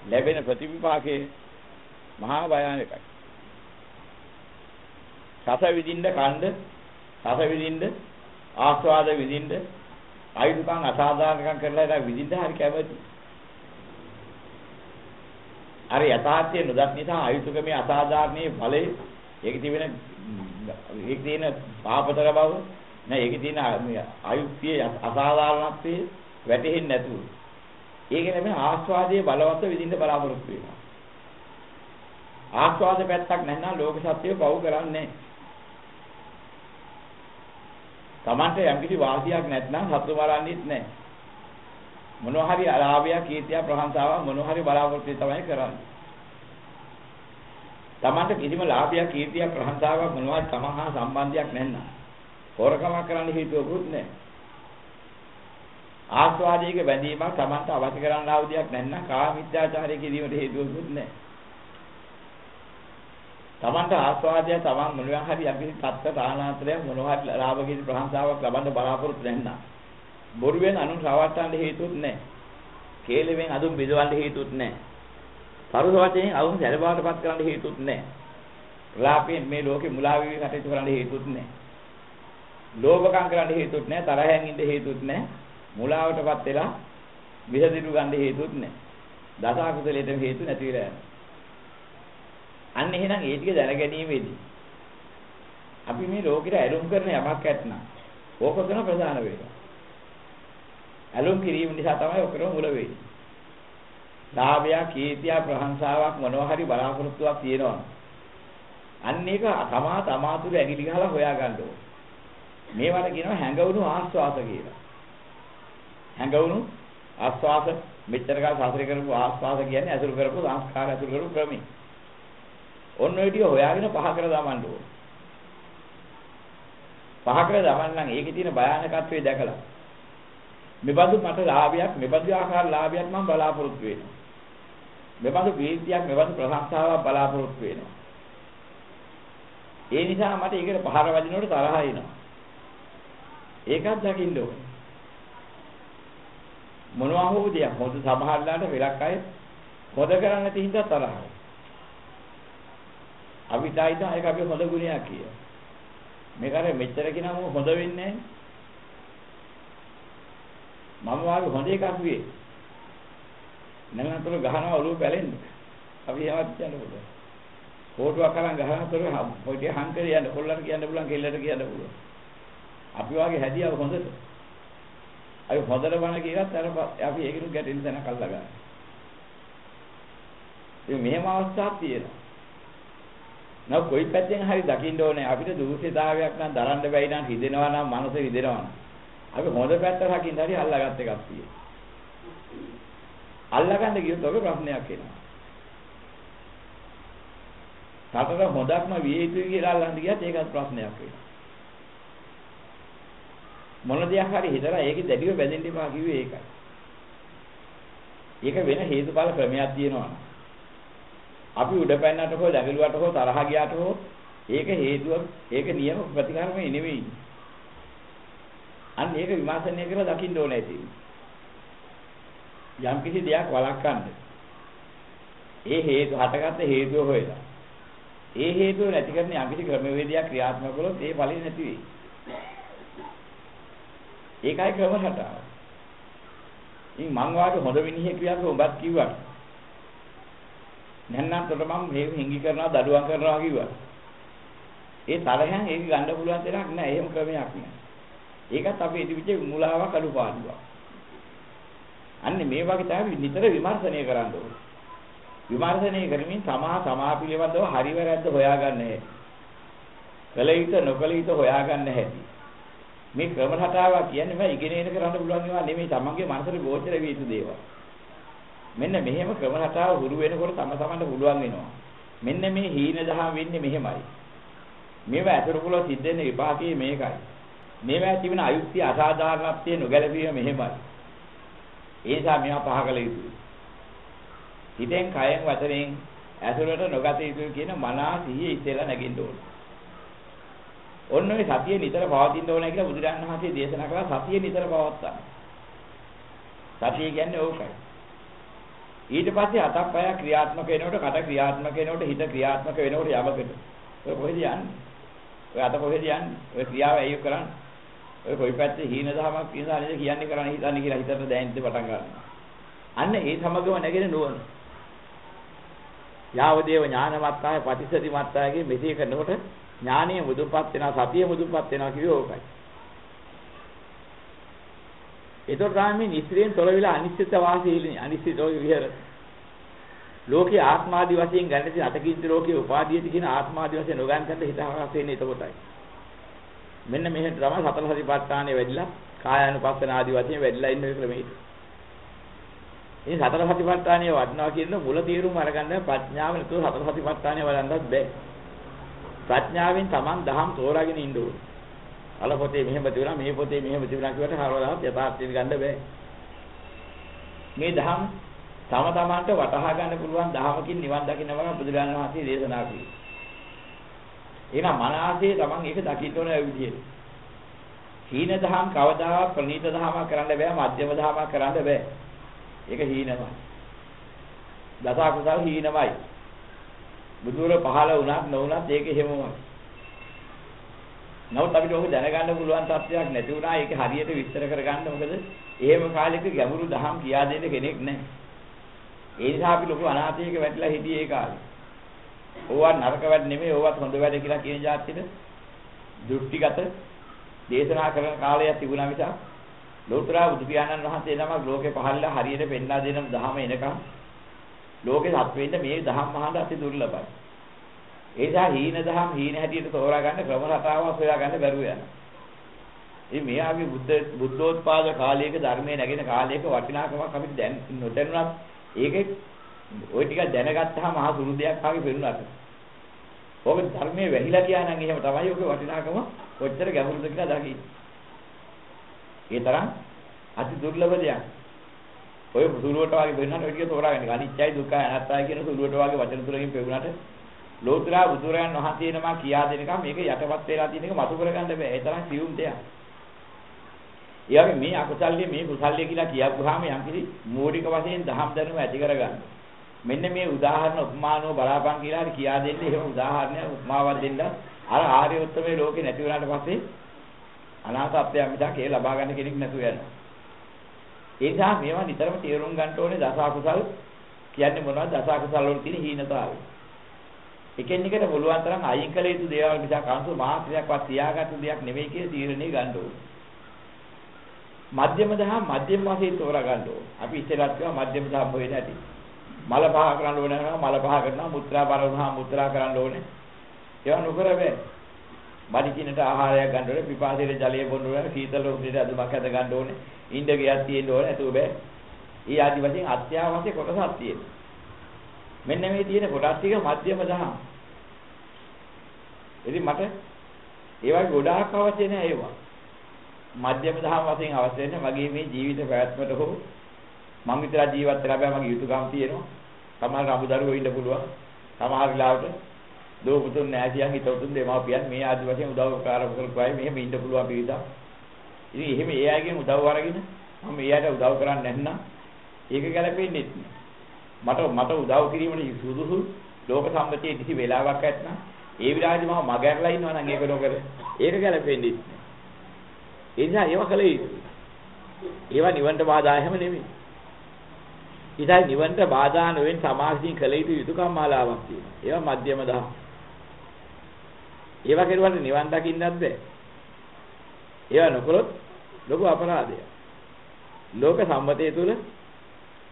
ලැබෙන ප්‍රතිවිපාකයේ මහා භයානකයි. රස විඳින්න කණ්ඩ, රස විඳින්න, ආස්වාද විඳින්න, ආයුධකම් අසාධාරණකම් කරලා ඒක විඳින්න හරි කැමති. අර යථාර්ථය නොදත් නිසා ආයුධකමේ අසාධාරණයේ ඵලයේ ඒකේ තිබෙන ඒකේ තියෙන පාපතර බව නෑ ඒකේ තියෙන ආයුක්තියේ අසාධාරණත්වයේ වැටෙන්නේ නැතුව. ඒක නෙමෙයි ආස්වාදයේ බලවත් විඳින්න බලාපොරොත්තු වෙනවා. ආස්වාද පැත්තක් නැත්නම් ලෝක සත්‍යය පවු කරන්නේ. Tamante යම්කිසි වාසියක් නැත්නම් සතු මරන්නේත් නැහැ මොනවා හරි ආලාභය කීර්තිය ප්‍රශංසාව මොනවා හරි බලාපොරොත්තු තමයි කරන්නේ. Tamante කිසිම ලාභයක් කීර්තිය ප්‍රශංසාවක් මොනවා තමන් හා සම්බන්ධයක් නැත්නම් හොරකමක් කරන්න හේතුවකුත් නැහැ. ආස්වාදයක බැඳීමක් Tamante අවශ්‍ය කරන්න ආවදියක් නැත්නම් කාමීත්‍යාචාරය කිරීමට හේතුවකුත් නැහැ. තමන්ට ආස්වාදය තමන් මොනවා හරි අපි තත්ත තානාන්තරයක් මොනවා හරි ලාභකීති ප්‍රශංසාවක් ලබන්න බලාපොරොත්තු වෙන්න. බොරුවෙන් අනුන් රවට්ටන්න හේතුත් නැහැ. කේලෙවෙන් අදුම් බෙදවන්න හේතුත් නැහැ. පරුස වචනෙන් අවුන් සැලබාටපත් කරන්න හේතුත් නැහැ. ප්‍රලාපයෙන් මේ ලෝකේ මුලා වී කටයුතු කරන්න හේතුත් නැහැ. ලෝභකම් කරන්න හේතුත් නැහැ. තරහෙන් ඉඳ හේතුත් නැහැ. මුලාවටපත් වෙලා විසදිරු ගන්න හේතුත් නැහැ. දස අකුසලයට හේතු නැති වෙලා යනවා. අන්න එහෙනම් ඒ ටික දැනගැනීමේදී අපි මේ ලෝකෙට ඇලුම් කරන යමක් ඇත්නම් ඕක කරන ප්‍රධාන වේවා. ඇලුම් කිරීම නිසා තමයි ඔකරම මුල වෙන්නේ. ලාභය, කීර්තිය, ප්‍රශංසාවක් මොනවා හරි බලාපොරොත්තුවක් තියෙනවා. අන්න ඒක තමා තමා තුළ ඇගිලි ගහලා හොයා ගන්න ඕනේ. මේවට කියනවා හැඟවුණු ආස්වාස කියලා. හැඟවුණු ආස්වාස මෙච්චර කාල සාසරය කරපු ආස්වාස කියන්නේ අසුරු කරපු සංස්කාර අසුරු කරපු ක්‍රමී. ඔන්න ඔය ටික හොයාගෙන පහ කර දාමන්න ඕන. පහ කර දාමන්න නම් ඒකේ තියෙන භයානකත්වය දැකලා මෙබඳු මට ලාභයක් මෙබඳු ආකාර ලාභයක් මම බලාපොරොත්තු වෙනවා. මෙබඳු ප්‍රීතියක් මෙබඳු ප්‍රශංසාවක් බලාපොරොත්තු වෙනවා. ඒ නිසා මට ඒකට පහර වදිනකොට තරහ එනවා. ඒකත් දකින්න ඕනේ. මොනවා හෝ දෙයක් හොඳ සමහරලාට වෙලක් අය හොද කරන්න තියෙන තරහයි. අපි තායිදා ඒක අපි හොඳ ගුණයක් කියලා. මේක අර මෙච්චර කිනම හොඳ වෙන්නේ මම වාගේ හොඳ එකක් වියේ. නැගනතර ගහනවා ඔළුව පැලෙන්න. අපි එහෙමත් කියන්න පුළුවන්. කෝටුවක් අරන් ගහනතර පොඩි හංකරේ යන්න කොල්ලන්ට කියන්න පුළුවන් කෙල්ලට කියන්න පුළුවන්. අපි වාගේ හැදියාව හොඳද? අපි හොඳට බණ කියලත් අර අපි ඒකිනු ගැටෙන්න තැනක් අල්ලා ගන්න. ඉතින් මෙහෙම අවස්ථාවක් තියෙනවා. නෝ කොයි පැත්තෙන් හරි දකින්න ඕනේ අපිට දුරුසිතාවයක් නම් දරන්න බැයි නම් හිදෙනවා නම් මනස හිදෙනවා නම් අපි හොඳ පැත්ත රකින්න හරි අල්ලාගත් එකක් තියෙනවා. අල්ලගන්න ගියොත් ඔබ ප්‍රශ්නයක් එනවා. රටට හොඳක්ම විය යුතුයි කියලා අල්ලන්න ගියත් ඒකත් ප්‍රශ්නයක් වෙනවා. මොන දෙයක් හරි හිතලා ඒකේ දැඩිව බැඳෙන්න එපා කිව්වේ ඒකයි. ඒක වෙන හේතුඵල ක්‍රමයක් තියෙනවා. අපි උඩ පැන්නට හෝ දැඟලුවට හෝ තරහ ගියාට හෝ ඒක හේතුව ඒක නියම ප්‍රතිකර්මය නෙවෙයි. අන්න ඒක විමර්ශනය කරලා දකින්න ඕනේ තියෙන්නේ. යම් කිසි දෙයක් වළක්වන්න. ඒ හේතු හටගත්ත හේතුව හොයලා. ඒ හේතුව නැති කරන යම් කිසි ක්‍රමවේදයක් ක්‍රියාත්මක කළොත් ඒ ඵලෙ නැති වෙයි. ඒකයි ක්‍රම රටාව. ඉතින් මං වාගේ හොඳ මිනිහෙක් විදිහට උඹත් කිව්වා. නැත්නම් තොට මම මේ හිඟි කරනවා දඩුවම් කරනවා කිව්වා. ඒ තරහෙන් ඒක ගන්න පුළුවන් දෙයක් නෑ. එහෙම ක්‍රමයක් නෑ. ඒකත් අපේ ඉදිවිචේ මුලාවක් අඩුපාඩුවක්. අන්න මේ වගේ තමයි නිතර විමර්ශනය කරන්න ඕනේ. විමර්ශනය කරමින් තමා තමා පිළිබඳව හරි වැරද්ද හොයාගන්න හැටි. කල යුත නොකල යුත හොයාගන්න හැටි. මේ ක්‍රම රටාව කියන්නේ මම ඉගෙන ඉගෙන කරන්න පුළුවන් ඒවා නෙමෙයි තමන්ගේ මනසට ගෝචර විය යුතු දේවල්. මෙන්න මෙහෙම ක්‍රම රටාව හුරු වෙනකොට තම තමන්ට පුළුවන් වෙනවා. මෙන්න මේ හීන දහම් වෙන්නේ මෙහෙමයි. මේවා අතුරු කුල සිද්ධ වෙන විපාකයේ මේකයි. මේවා තිබෙන අයුක්තිය අසාධාරණත්වයේ නොගැලපීම මෙහෙමයි. ඒ නිසා මේවා පහ කළ යුතුයි. හිතෙන් කයෙන් වචනෙන් ඇසුරට නොගත යුතුයි කියන මනා සිහිය ඉතලා නැගින්න ඕනේ. ඔන්න ඔය සතිය නිතර පවතින්න ඕනේ කියලා බුදුරජාණන් වහන්සේ දේශනා කළා සතිය නිතර පවත්තා. සතිය කියන්නේ ඕකයි. ඊට පස්සේ අතක් පය ක්‍රියාත්මක වෙනකොට කට ක්‍රියාත්මක වෙනකොට හිත ක්‍රියාත්මක වෙනකොට යමකට. ඔය කොහෙද යන්නේ? ඔය අත කොහෙද යන්නේ? ඔය ක්‍රියාව ඇයි කරන්නේ? ඔය කොයි පැත්තේ හීන දහමක් තියෙනවද නේද කියන්නේ කරන්නේ හිතන්නේ කියලා හිතට දැනෙන්න පටන් ගන්නවා. අන්න ඒ සමගම නැගෙන නුවණ. යාවදේව ඥානවත්තාය පටිසති මත්තායගේ මෙසේ කරනකොට ඥානීය මුදුපත් වෙනවා සතිය මුදුපත් වෙනවා කිව්වේ ඕකයි. ඒතකොට තමයි නිස්ත්‍රියෙන් තොර වෙලා අනිශ්චිත වාසී අනිශ්චිතෝ විහෙර. ලෝකේ ආත්මාදි වශයෙන් ගන්න තියෙන අතකින්ද ලෝකේ උපාදීයති කියන ආත්මාදි වශයෙන් නොගන්න කරලා හිත හරස් වෙන්නේ එතකොටයි. මෙන්න මෙහෙට තමයි සතර සතිපට්ඨානෙ වැඩිලා කායानुපස්සන ආදි වශයෙන් වැඩිලා ඉන්න ක්‍රමෙයි. මේ සතර සතිපට්ඨානය වඩනවා කියන මුල තීරුම අරගන්න ප්‍රඥාව නැතුව සතර සතිපට්ඨානය වඩන්නත් බෑ. ප්‍රඥාවෙන් Taman දහම් තෝරාගෙන ඉන්න ඕනේ. අල පොතේ මෙහෙම තිබුණා මේ පොතේ මෙහෙම තිබුණා කියවට හරවලා යථාර්ථයෙන් ගන්න බෑ. මේ දහම් තම තමන්ට වටහා ගන්න පුළුවන් දහමකින් නිවන් දකින්න බව බුදුරජාණන් වහන්සේ දේශනා කළේ. එහෙනම් මනසේ තමන් ඒක දකින්න ඕන විදියට. හීන දහම් කවදාවත් ප්‍රණීත දහමක් කරන්න බෑ මධ්‍යම දහමක් කරන්න බෑ. ඒක හීනමයි. දස අකුසල් හීනමයි. බුදුර පහළ වුණත් නොවුණත් ඒක එහෙමමයි. නමුත් අපිට ඔක දැනගන්න පුළුවන් තත්ත්වයක් නැති වුණා ඒක හරියට විස්තර කරගන්න මොකද එහෙම කාලෙක ගැඹුරු දහම් කියා දෙන්න කෙනෙක් නැහැ. ඒ නිසා අපි ලොකු අනාථයක වැටිලා හිටියේ ඒ කාලේ. ඕවා නරක වැඩ නෙමෙයි ඕවත් හොඳ වැඩ කියලා කියන જાතියද දෘෂ්ටිගත දේශනා කරන කාලයක් තිබුණා මිස ලෝතර බුදු පියාණන් වහන්සේ නමක් ලෝකේ පහළලා හරියට පෙන්ලා දෙන දහම එනකම් ලෝකේ සත්වෙන්න මේ දහම් මහාන අති දුර්ලභයි. ඒ නිසා හීන දහම් හීන හැටියට තෝරා ගන්න ක්‍රම රටාවක් හොයා ගන්න බැරුව යනවා. ඉතින් මේ ආගේ බුද්ධ බුද්ධෝත්පාද කාලයක ධර්මයේ නැගෙන කාලයක වටිනාකමක් අපිට දැන් නොදැනුණත් ඒකේ ওই ටික දැනගත්තාම මහ සුළු දෙයක් ආගේ පෙනුනට ඔබ ධර්මයේ වැහිලා කියනනම් එහෙම තමයි ඔබේ වටිනාකම කොච්චර ගැඹුරුද කියලා දකින්න. ඒ තරම් අති දුර්ලභ දෙයක්. ඔය සුළුවට වගේ වෙනහට ඔය ටික තෝරාගන්න. අනිත්‍යයි දුක්ඛයි අනාත්තයි කියන සුළුවට වගේ වචන තුනකින් පෙවුනට ලෝතුරා බුදුරයන් වහන්සේ නම කියා දෙනකම් මේක යටපත් වෙලා තියෙන එක මතු කරගන්න බෑ. ඒ තරම් සියුම් දෙයක්. ඒ වගේ මේ අකුසල්ය මේ කුසල්ය කියලා කියපුවාම යම්කිසි මූලික වශයෙන් දහම් දැනුම ඇති කරගන්න. මෙන්න මේ උදාහරණ උපමානෝ බලාපන් කියලා හරි කියා දෙන්න එහෙම උදාහරණයක් උපමාවක් දෙන්න අර ආර්ය උත්තමේ ලෝකේ නැති වුණාට පස්සේ අනාථත්වය මිසක් ඒ ලබා ගන්න කෙනෙක් නැතුව යනවා. ඒ නිසා මේවා නිතරම තේරුම් ගන්න ඕනේ දස අකුසල් කියන්නේ මොනවද දස අකුසල් වල තියෙන හීනතාවය. එකින් එකට පුළුවන් තරම් අයින් කළ යුතු දේවල් මිසක් අංශු මාත්‍රයක්වත් තියාගත්තු දෙයක් නෙවෙයි කියන තීරණය ගන්න ඕනේ. මධ්‍යම දහම් මධ්‍යම වශයෙන් තෝරා ගන්න ඕනේ. අපි ඉස්සෙල්ලාත් කිව්වා මධ්‍යම දහම් හොයන්නේ නැති. මල පහ කරන්න ඕනේ නම් මල පහ කරනවා, මුත්‍රා පරවනවා මුත්‍රා කරන්න ඕනේ. ඒවා නොකර බෑ. බඩිකිනට ආහාරයක් ගන්න ඕනේ, පිපාසයට ජලය බොන්න ඕනේ, සීතල උෂ්ණයට අදුමක් හැද ගන්න ඕනේ, ඉන්ද ගියක් තියෙන්න ඕනේ, නැතුව බෑ. ඊ ආදි වශයෙන් අත්‍යවශ්‍ය කොටසක් තියෙනවා. මෙන්න මේ තියෙන කොටස් ටික මධ්‍යම දහම්. ඉතින් මට ඒ වගේ ගොඩාක් අවශ්‍ය නැහැ ඒවා. මධ්‍යම දහම් වශයෙන් අවශ්‍ය නැහැ මගේ මේ ජීවිත පැවැත්මට හෝ මම විතර ජීවත් වෙලා බෑ මගේ යුතුයකම් තියෙනවා. සමහර අමුදරුවෝ ඉන්න පුළුවන්. සමහර වෙලාවට දෝ පුතුන් නෑසියන් හිතවතුන් දෙමාපියන් මේ ආදි වශයෙන් උදව් උපකාර කරපුවායි මෙහෙම ඉන්න පුළුවන් පිළිදා. ඉතින් එහෙම ඒ අයගෙන් උදව් අරගෙන මම එයාට උදව් කරන්නේ නැත්නම් ඒක ගැලපෙන්නේ නැහැ. මට මට උදව් කිරීමට සුදුසු ලෝක සම්මතියේ කිසි වෙලාවක් ඇත්නම් ඒ විලාසෙ මම මගහැරලා ඉන්නවා නම් ඒක නොකර ඒක ගැලපෙන්නේ නැහැ. ඒ නිසා ඒව කළ යුතුයි. ඒවා නිවන්ට බාධා හැම නෙමෙයි. ඉතින් නිවන්ට බාධා නොවෙන් සමාජින් කළ යුතු යුතුයකම් මාලාවක් තියෙනවා. ඒවා මධ්‍යම දහම්. ඒවා කෙරුවට නිවන් දකින්නත් බෑ. ඒවා නොකළොත් ලොකු අපරාධයක්. ලෝක සම්මතය තුල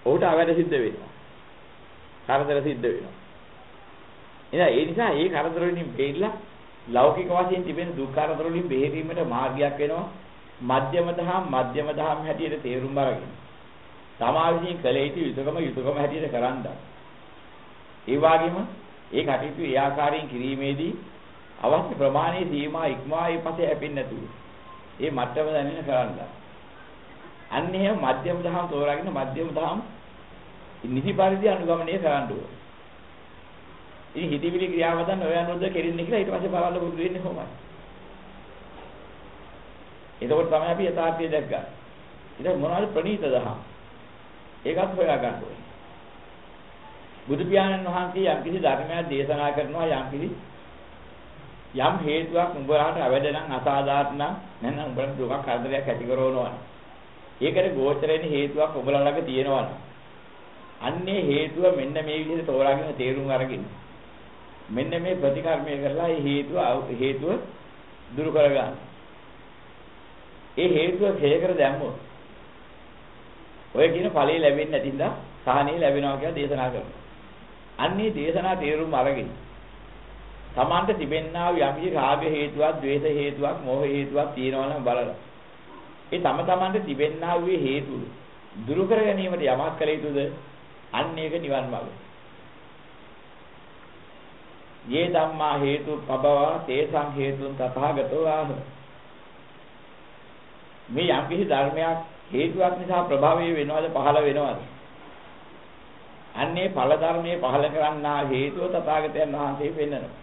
ඔහුට අවැඩ සිද්ධ වෙනවා. කරදර සිද්ධ වෙනවා. එහෙනම් ඒ නිසා ඒ කරදර වලින් බේරිලා ලෞකික වශයෙන් තිබෙන දුක් කරදර වලින් බේරීමට මාර්ගයක් වෙනවා. මධ්‍යම දහම් මධ්‍යම දහම් හැටියට තේරුම් අරගෙන. තමා විසින් කළ යුතු යුතුයකම යුතුයකම හැටියට කරන්න. ඒ වගේම ඒ කටයුතු ඒ ආකාරයෙන් කිරීමේදී අවශ්‍ය ප්‍රමාණයේ සීමා ඉක්මවා ඒ පස්සේ හැපෙන්නේ නැතුව. ඒ මට්ටම දැනෙන කරන්න. අන්න එහෙම මධ්‍යම දහම් තෝරාගෙන මධ්‍යම දහම් නිසි පරිදි අනුගමනය කරන්න ඕනේ. ඉතින් හිතවිලි ක්‍රියාවදන් ඔය අනුද කෙරෙන්නේ කියලා ඊට පස්සේ බලන්න පුරුදු වෙන්නේ කොහොමද? එතකොට තමයි අපි යථාර්ථය දැක්ගන්නේ. ඊට මොනවද ප්‍රණීත දහම්? ඒකත් හොයා ගන්න ඕනේ. බුදු පියාණන් වහන්සේ යම් කිසි ධර්මයක් දේශනා කරනවා යම් කිසි යම් හේතුවක් උඹලාට අවැඩ නම් අසාධාරණ නම් නැත්නම් උඹලට දුකක් කරදරයක් ඇති කරනවනේ. ඒකට ගෝචර වෙන හේතුවක් උඹලා ළඟ තියෙනවනේ. අන්නේ හේතුව මෙන්න මේ විදිහට තෝරාගෙන තේරුම් අරගෙන මෙන්න මේ ප්‍රතිකර්මය කරලා ඒ හේතුව හේතුව දුරු කරගන්න. ඒ හේතුව හේකර දැම්මොත් ඔය කියන ඵලෙ ලැබෙන්නේ නැතිඳ සාහනෙ ලැබෙනවා කියලා දේශනා කරනවා. අන්නේ දේශනා තේරුම් අරගෙන තමන්ට තිබෙන්නා වූ යම්කිසි රාග හේතුවක්, ද්වේෂ හේතුවක්, මෝහ හේතුවක් තියෙනවා නම් බලලා. ඒ තම තමන්ට තිබෙන්නා වූ හේතු දුරු කර ගැනීමට යමක් කළ යුතුද? අන්න ඒක නිවන් මාර්ගය. යේ ධම්මා හේතු පබවා තේසං හේතුන් තථාගතෝ ආහ. මේ යම්කිසි ධර්මයක් හේතුවක් නිසා ප්‍රභවය වෙනවද පහළ වෙනවද? අන්නේ ඵල ධර්මයේ පහළ කරන්නා හේතුව තථාගතයන් වහන්සේ පෙන්වනවා.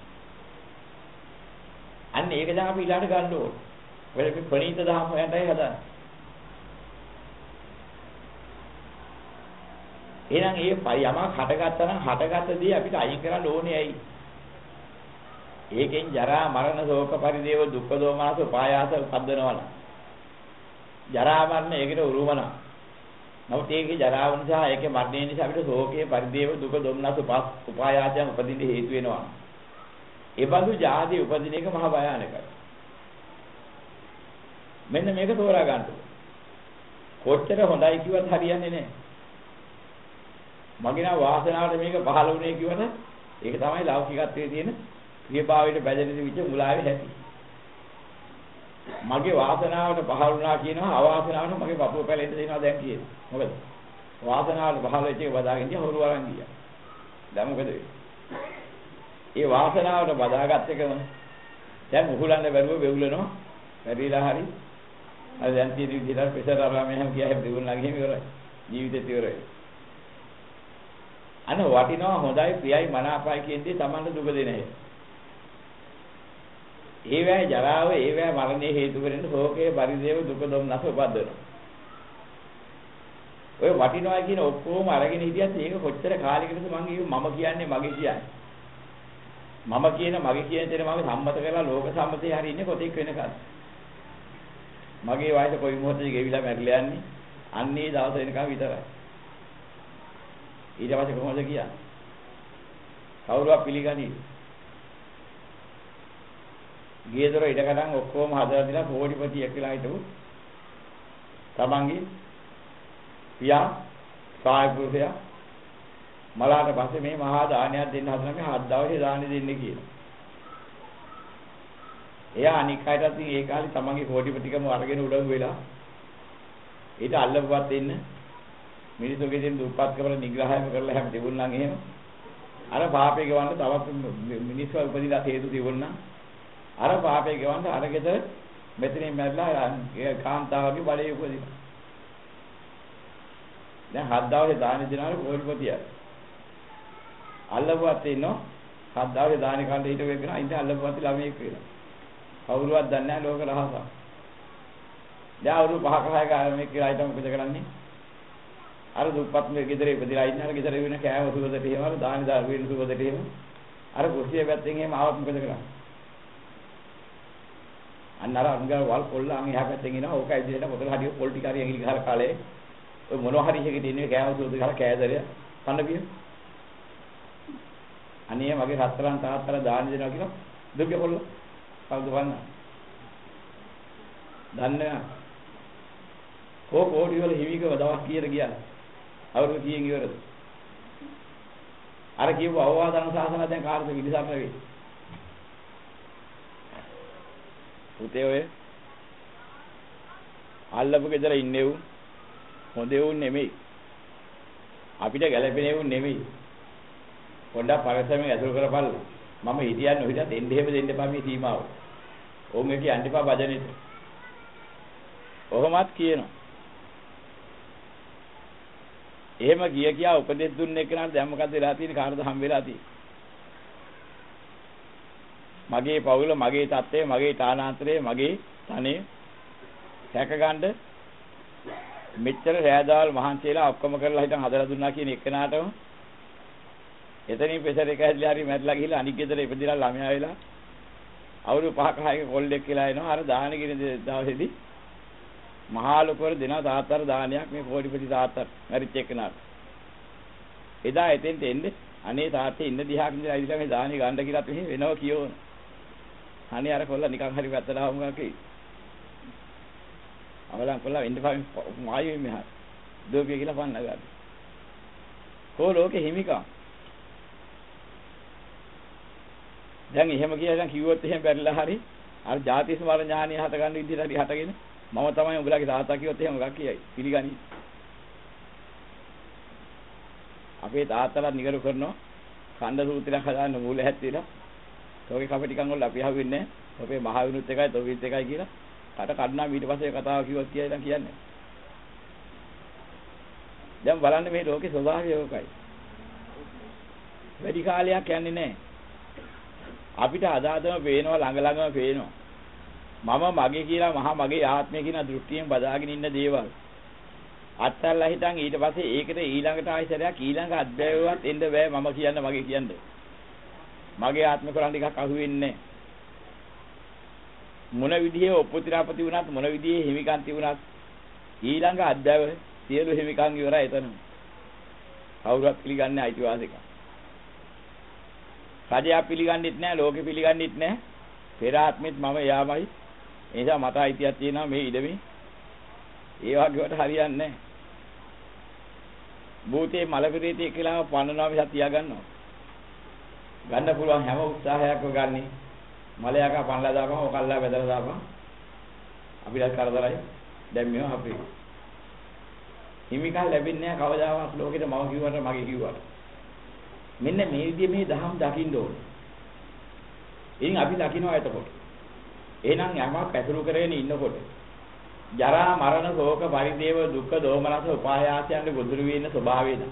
අන්න ඒක දැන් අපි ඊළඟට ගන්න ඕනේ. ඔය අපි ප්‍රණීත දහම හොයන්නයි හදන්නේ. එහෙනම් ඒ යමක් හටගත්තා නම් හටගත්ත දේ අපිට අයින් කරන්න ඕනේ ඇයි? ඒකෙන් ජරා මරණ ශෝක පරිදේව දුක්ඛ දෝමනස උපායාස උපද්දනවන. ජරා මරණ ඒකට උරුමන. නමුත් ඒකේ ජරාව නිසා ඒකේ මරණය නිසා අපිට ශෝකයේ පරිදේව දුක දෝමනස උපායාසයන් උපදින්න හේතු වෙනවා. ඒ බඳු ජාති උපදින එක මහ භයානකයි. මෙන්න මේක තෝරා ගන්න කොච්චර හොඳයි කිව්වත් හරියන්නේ නැහැ. මගේ නා වාසනාවට මේක පහළ වුණේ කිව්වට ඒක තමයි ලෞකිකත්වයේ තියෙන ප්‍රියභාවයට බැඳෙන විච මුලාවේ ඇති. මගේ වාසනාවට පහළ වුණා කියනවා අවාසනාවට මගේ පපුව පැලෙන්න දෙනවා දැන් කියන්නේ. මොකද? වාසනාවට පහළ වෙච්ච එක බදාගෙන ඉඳි හොරු වරන් ගියා. දැන් මොකද වෙන්නේ? ඒ වාසනාවට බදාගත් එකම දැන් මුහුලන්න බැරුව වෙවුලනවා. වැඩිලා හරි. අර දැන් තියෙන විදිහට ප්‍රෙෂර් අරම එහෙම ගියා හැම දෙවුල්ලා ගිහින් ඉවරයි. ජීවිතේත් ඉවරයි. අන වටිනවා හොඳයි ප්‍රියයි මනාපයි කියන්නේ Tamanට දුක දෙන හේතු. ඒවැය ජරාව ඒවැය මරණය හේතු කරගෙන ශෝකයේ පරිදේව දුක දුම්නස උපද්දනවා. ඔය වටිනවා කියන ඔක්කොම අරගෙන හිටියත් ඒක කොච්චර කාලයකටද මම මම කියන්නේ මගේ කියන්නේ. මම කියන මගේ කියන දේ මම සම්මත කරලා ලෝක සම්මතේ හරි ඉන්නේ කොතෙක් වෙනකන්. මගේ වයස කොයි මොහොතේ ගෙවිලා මැරිලා යන්නේ. අන්නේ දවස වෙනකන් විතරයි. ඊට පස්සේ කොහොමද කියන්නේ? කවුරුවක් පිළිගන්නේ? ගියදොර ඉඩකඩම් ඔක්කොම හදලා දීලා පොඩිපතියක් කියලා හිටපු තමන්ගේ පියා සායපුරුෂයා මලාට පස්සේ මේ මහා දානයක් දෙන්න හදන මේ හත් දවසේ දානෙ දෙන්නේ කියලා. එයා අනික් අයටත් ඒ කාලේ තමන්ගේ කෝටිපතිකම අරගෙන උඩඟු වෙලා ඊට අල්ලපුවත් දෙන්න මිනිසුන්ගේ දෙන දුප්පත්කම නිග්‍රහයම කරලා හැම තිබුණා නම් එහෙම අර පාපේ ගවන්න තවත් මිනිස්සු උපදිලා හේතු තිබුණා අර පාපේ ගවන්න අර ගෙදර මෙතනින් මැරලා කාන්තාවගේ බලය උපදිනවා. දැන් හත් දවසේ දාන දෙනාට කෝටිපතිය අල්ලපුවත් ඉන්නෝ හත් දවසේ දාන කන්න හිට වෙගෙන ඉතින් අල්ලපුවත් ළමයෙක් වෙලා. කවුරුවත් දන්නේ නැහැ ලෝක රහසක් දැන් අවුරුදු පහක හයක මේ කියලා හිටම මොකද කරන්නේ? අර දුප්පත් මේ ගෙදර ඉපදිලා ඉන්න අර ගෙදර වෙන කෑම සුවදට එහෙම අර දානි දා වෙන සුවදට එහෙම. අර කුස්සිය පැත්තෙන් එහෙම ආවත් මොකද කරන්නේ? අන්න අර අංගල් වල් පොල්ලාන් එහා පැත්තෙන් එනවා. ඕක ඇවිදලා පොතල හරිය පොල් ටික හරි ඇඟිලි ගහලා කාලේ ඔය මොනවා හරි එකකින් ඉන්නේ කෑම සුවද ගහලා කෑදරය කන්න පිය අනේ මගේ රත්තරන් තාත්තලා දාන දෙනවා කියලා දුක්ගේ පොල්ල. කවුද වන්න? දන්නේ. කෝ කෝටි වල හිමිකව දවස් කීයද කියලා අවුරුදු කීයෙන් ඉවරද? අර කියපු අවවාද අනුශාසන දැන් කාටද විලිසම් වෙන්නේ? පුතේ ඔය අල්ලපු ගෙදර ඉන්නේ උන් හොඳේ උන් නෙමෙයි අපිට ගැළපෙනේ උන් නෙමෙයි පොඩ්ඩක් පරිස්සමෙන් ඇසුරු කරපල්ලා මම හිටියන් නොහිටියත් එන්න එහෙම දෙන්න එපා මේ සීමාව. ඕන් එක යන්න එපා භජනෙට. ඔහොමත් කියනවා. එහෙම ගිය කියා උපදෙස් දුන්න එකනට දැන් මොකද වෙලා තියෙන්නේ කාටද හම් වෙලා තියෙන්නේ? මගේ පවුල මගේ තත්ත්වය මගේ තානාන්තරය මගේ තනේ හැකගන්න මෙච්චර රෑදාල් මහන්සියලා ඔක්කොම කරලා හිටන් හදලා දුන්නා කියන එකනටම එතනින් පෙසර එක හැදලා හරි මැරිලා ගිහිල්ලා අනික් ගෙදර ඉපදිලා ළමයා වෙලා අවුරුදු 5ක 6ක කොල්ලෙක් කියලා එනවා. අර දානගින දවසේදී මහා ලොකවර දෙනවා තාත්තර දානයක් මේ කෝටිපති තාත්තර මැරිච්ච එකනට. එදා එතෙන්ට එන්නේ අනේ තාත්තේ ඉන්න දිහාක ඉඳලා ඉඳලා මේ දානි ගන්න කියලාත් මෙහෙ වෙනව කියෝන අනේ අර කොල්ල නිකන් හරි වැත්තට ආවම කකේ අවලං කොල්ල ඉන්න පාවෙන් මායෙ මෙහා. දෝපිය කියලා පන්න ගන්න. කෝ ලෝකෙ හිමිකම් දැන් එහෙම කියලා කිව්වොත් එහෙම බැරිලා හරි අර ಜಾති ස්මර ඥානිය හත ගන්න විදිහට හරි හටගෙන මම තමයි උඹලාගේ තාත්තා කිව්වොත් එහෙම මොකක් කියයි? පිළිගනි අපේ තාත්තලා නිගරු කරනවා. කණ්ඩ සූත්‍රයක් හදාන්න මූල හැත්තිලා තෝගේ කප ටිකන් වල අපි අහුවෙන්නේ අපේ මහ විනුත් එකයි තෝවිත් එකයි කියලා කට කඩනා ඊට පස්සේ කතාව කිව්වොත් කියලා කියන්නේ දැන් බලන්න මේ ලෝකේ ස්වභාවය ඕකයි වැඩි කාලයක් යන්නේ නැහැ අපිට අදාදම පේනවා ළඟ ළඟම පේනවා. මම මගේ කියලා මහා මගේ ආත්මය කියන දෘෂ්ටියෙන් බදාගෙන ඉන්න දේවල්. අත්හැරලා හිටන් ඊට පස්සේ ඒකට ඊළඟට ආයිසරයක් ඊළඟ අධ්‍යයනවත් එන්න බෑ මම කියන්න මගේ කියන්න. මගේ ආත්ම කරන් ටිකක් අහුවෙන්නේ මොන විදිහේ උපතිරාපති වුණත් මොන විදිහේ හිමිකම් තිබුණත් ඊළඟ අධ්‍යයන සියලු හිමිකම් ඉවරයි එතන. කවුරුත් පිළිගන්නේ අයිතිවාසිකම්. රජයා පිළිගන්නෙත් නැහැ ලෝකෙ පිළිගන්නෙත් නැහැ. පෙර ආත්මෙත් මම යාමයි. ඒ නිසා මට අයිතියක් තියෙනවා මේ ඉඩමේ. ඒ වගේවට හරියන්නේ නැහැ. භූතේ මල පෙරේතේ කියලා පන්නනවා මිසක් තියාගන්නවා. ගන්න පුළුවන් හැම උත්සාහයක්ම ගන්නෙ මලයක පන්නලා දාපන් ඔකල්ලා බෙදලා දාපන් අපිට කරදරයි දැන් මේව අපේ හිමිකම් ලැබෙන්නේ නැහැ කවදාවත් ලෝකෙට මම කිව්වට මගේ කිව්වට මෙන්න මේ විදිහේ මේ දහම් දකින්න ඕනේ. ඉතින් අපි දකින්නවා එතකොට. එහෙනම් යමක් ඇතුළු කරගෙන ඉන්නකොට ජරා මරණ ශෝක පරිදේව දුක්ඛ දෝමනස උපායාසයන් ගොදුරු වෙන ස්වභාවය න ะ.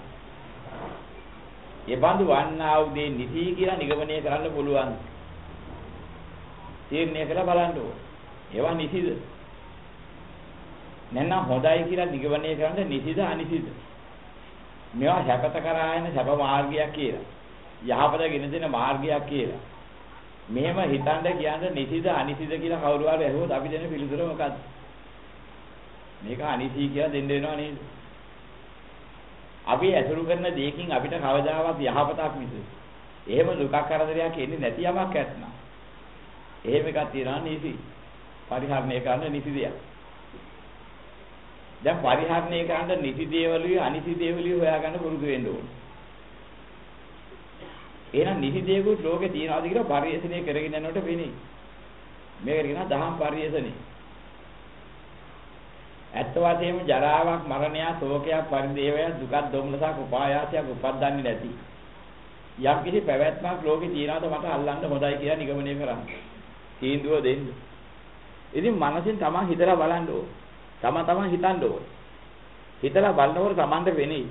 ඒ බඳු වන්නා වූ දේ නිසි කියලා නිගමනය කරන්න පුළුවන්. තීරණය කළා බලන්න ඕනේ. ඒවා නිසිද? නැත්නම් හොඳයි කියලා නිගමනය කරන්න නිසිද අනිසිද? මේවා සැපත කරා යන සැප මාර්ගයක් කියලා. යහපත ගෙන දෙන මාර්ගයක් කියලා. මෙහෙම හිතන්න කියන්නේ නිසිද අනිසිද කියලා කවුරු හරි ඇහුවොත් අපි දෙන පිළිතුර මොකද්ද? මේක අනිසි කියලා දෙන්න වෙනව නේද? අපි ඇසුරු කරන දෙයකින් අපිට කවදාවත් යහපතක් මිස. එහෙම දුකක් කරදරයක් එන්නේ නැති යමක් ඇත්නම්. එහෙම එකක් තියනවා නිසි. පරිහරණය කරන්න නිසි දෙයක්. දැන් පරිහරණය කරන්න නිසි දේවලුයි අනිසි දේවලුයි හොයාගන්න පුරුදු වෙන්න ඕනේ. එහෙනම් නිසි දේකුත් ලෝකේ තියනවාද කියලා පරිශ්‍රණය කරගෙන යනකොට වෙන්නේ. මේකට කියනවා දහම් පරිශ්‍රණය. ඇත්ත වශයෙන්ම ජරාවක් මරණයක් ශෝකයක් පරිදේවයක් දුකක් දොම්නසක් උපායාසයක් උපද්දන්නේ නැති යම් කිසි පැවැත්මක් ලෝකේ තියනවාද මට අල්ලන්න හොඳයි කියලා නිගමනය කරන්න. තීන්දුව දෙන්න. ඉතින් මනසින් තමන් හිතලා බලන්න ඕන. තම තමන් හිතන්න ඕන. හිතලා බලනකොට තමන්ට වෙන්නේ.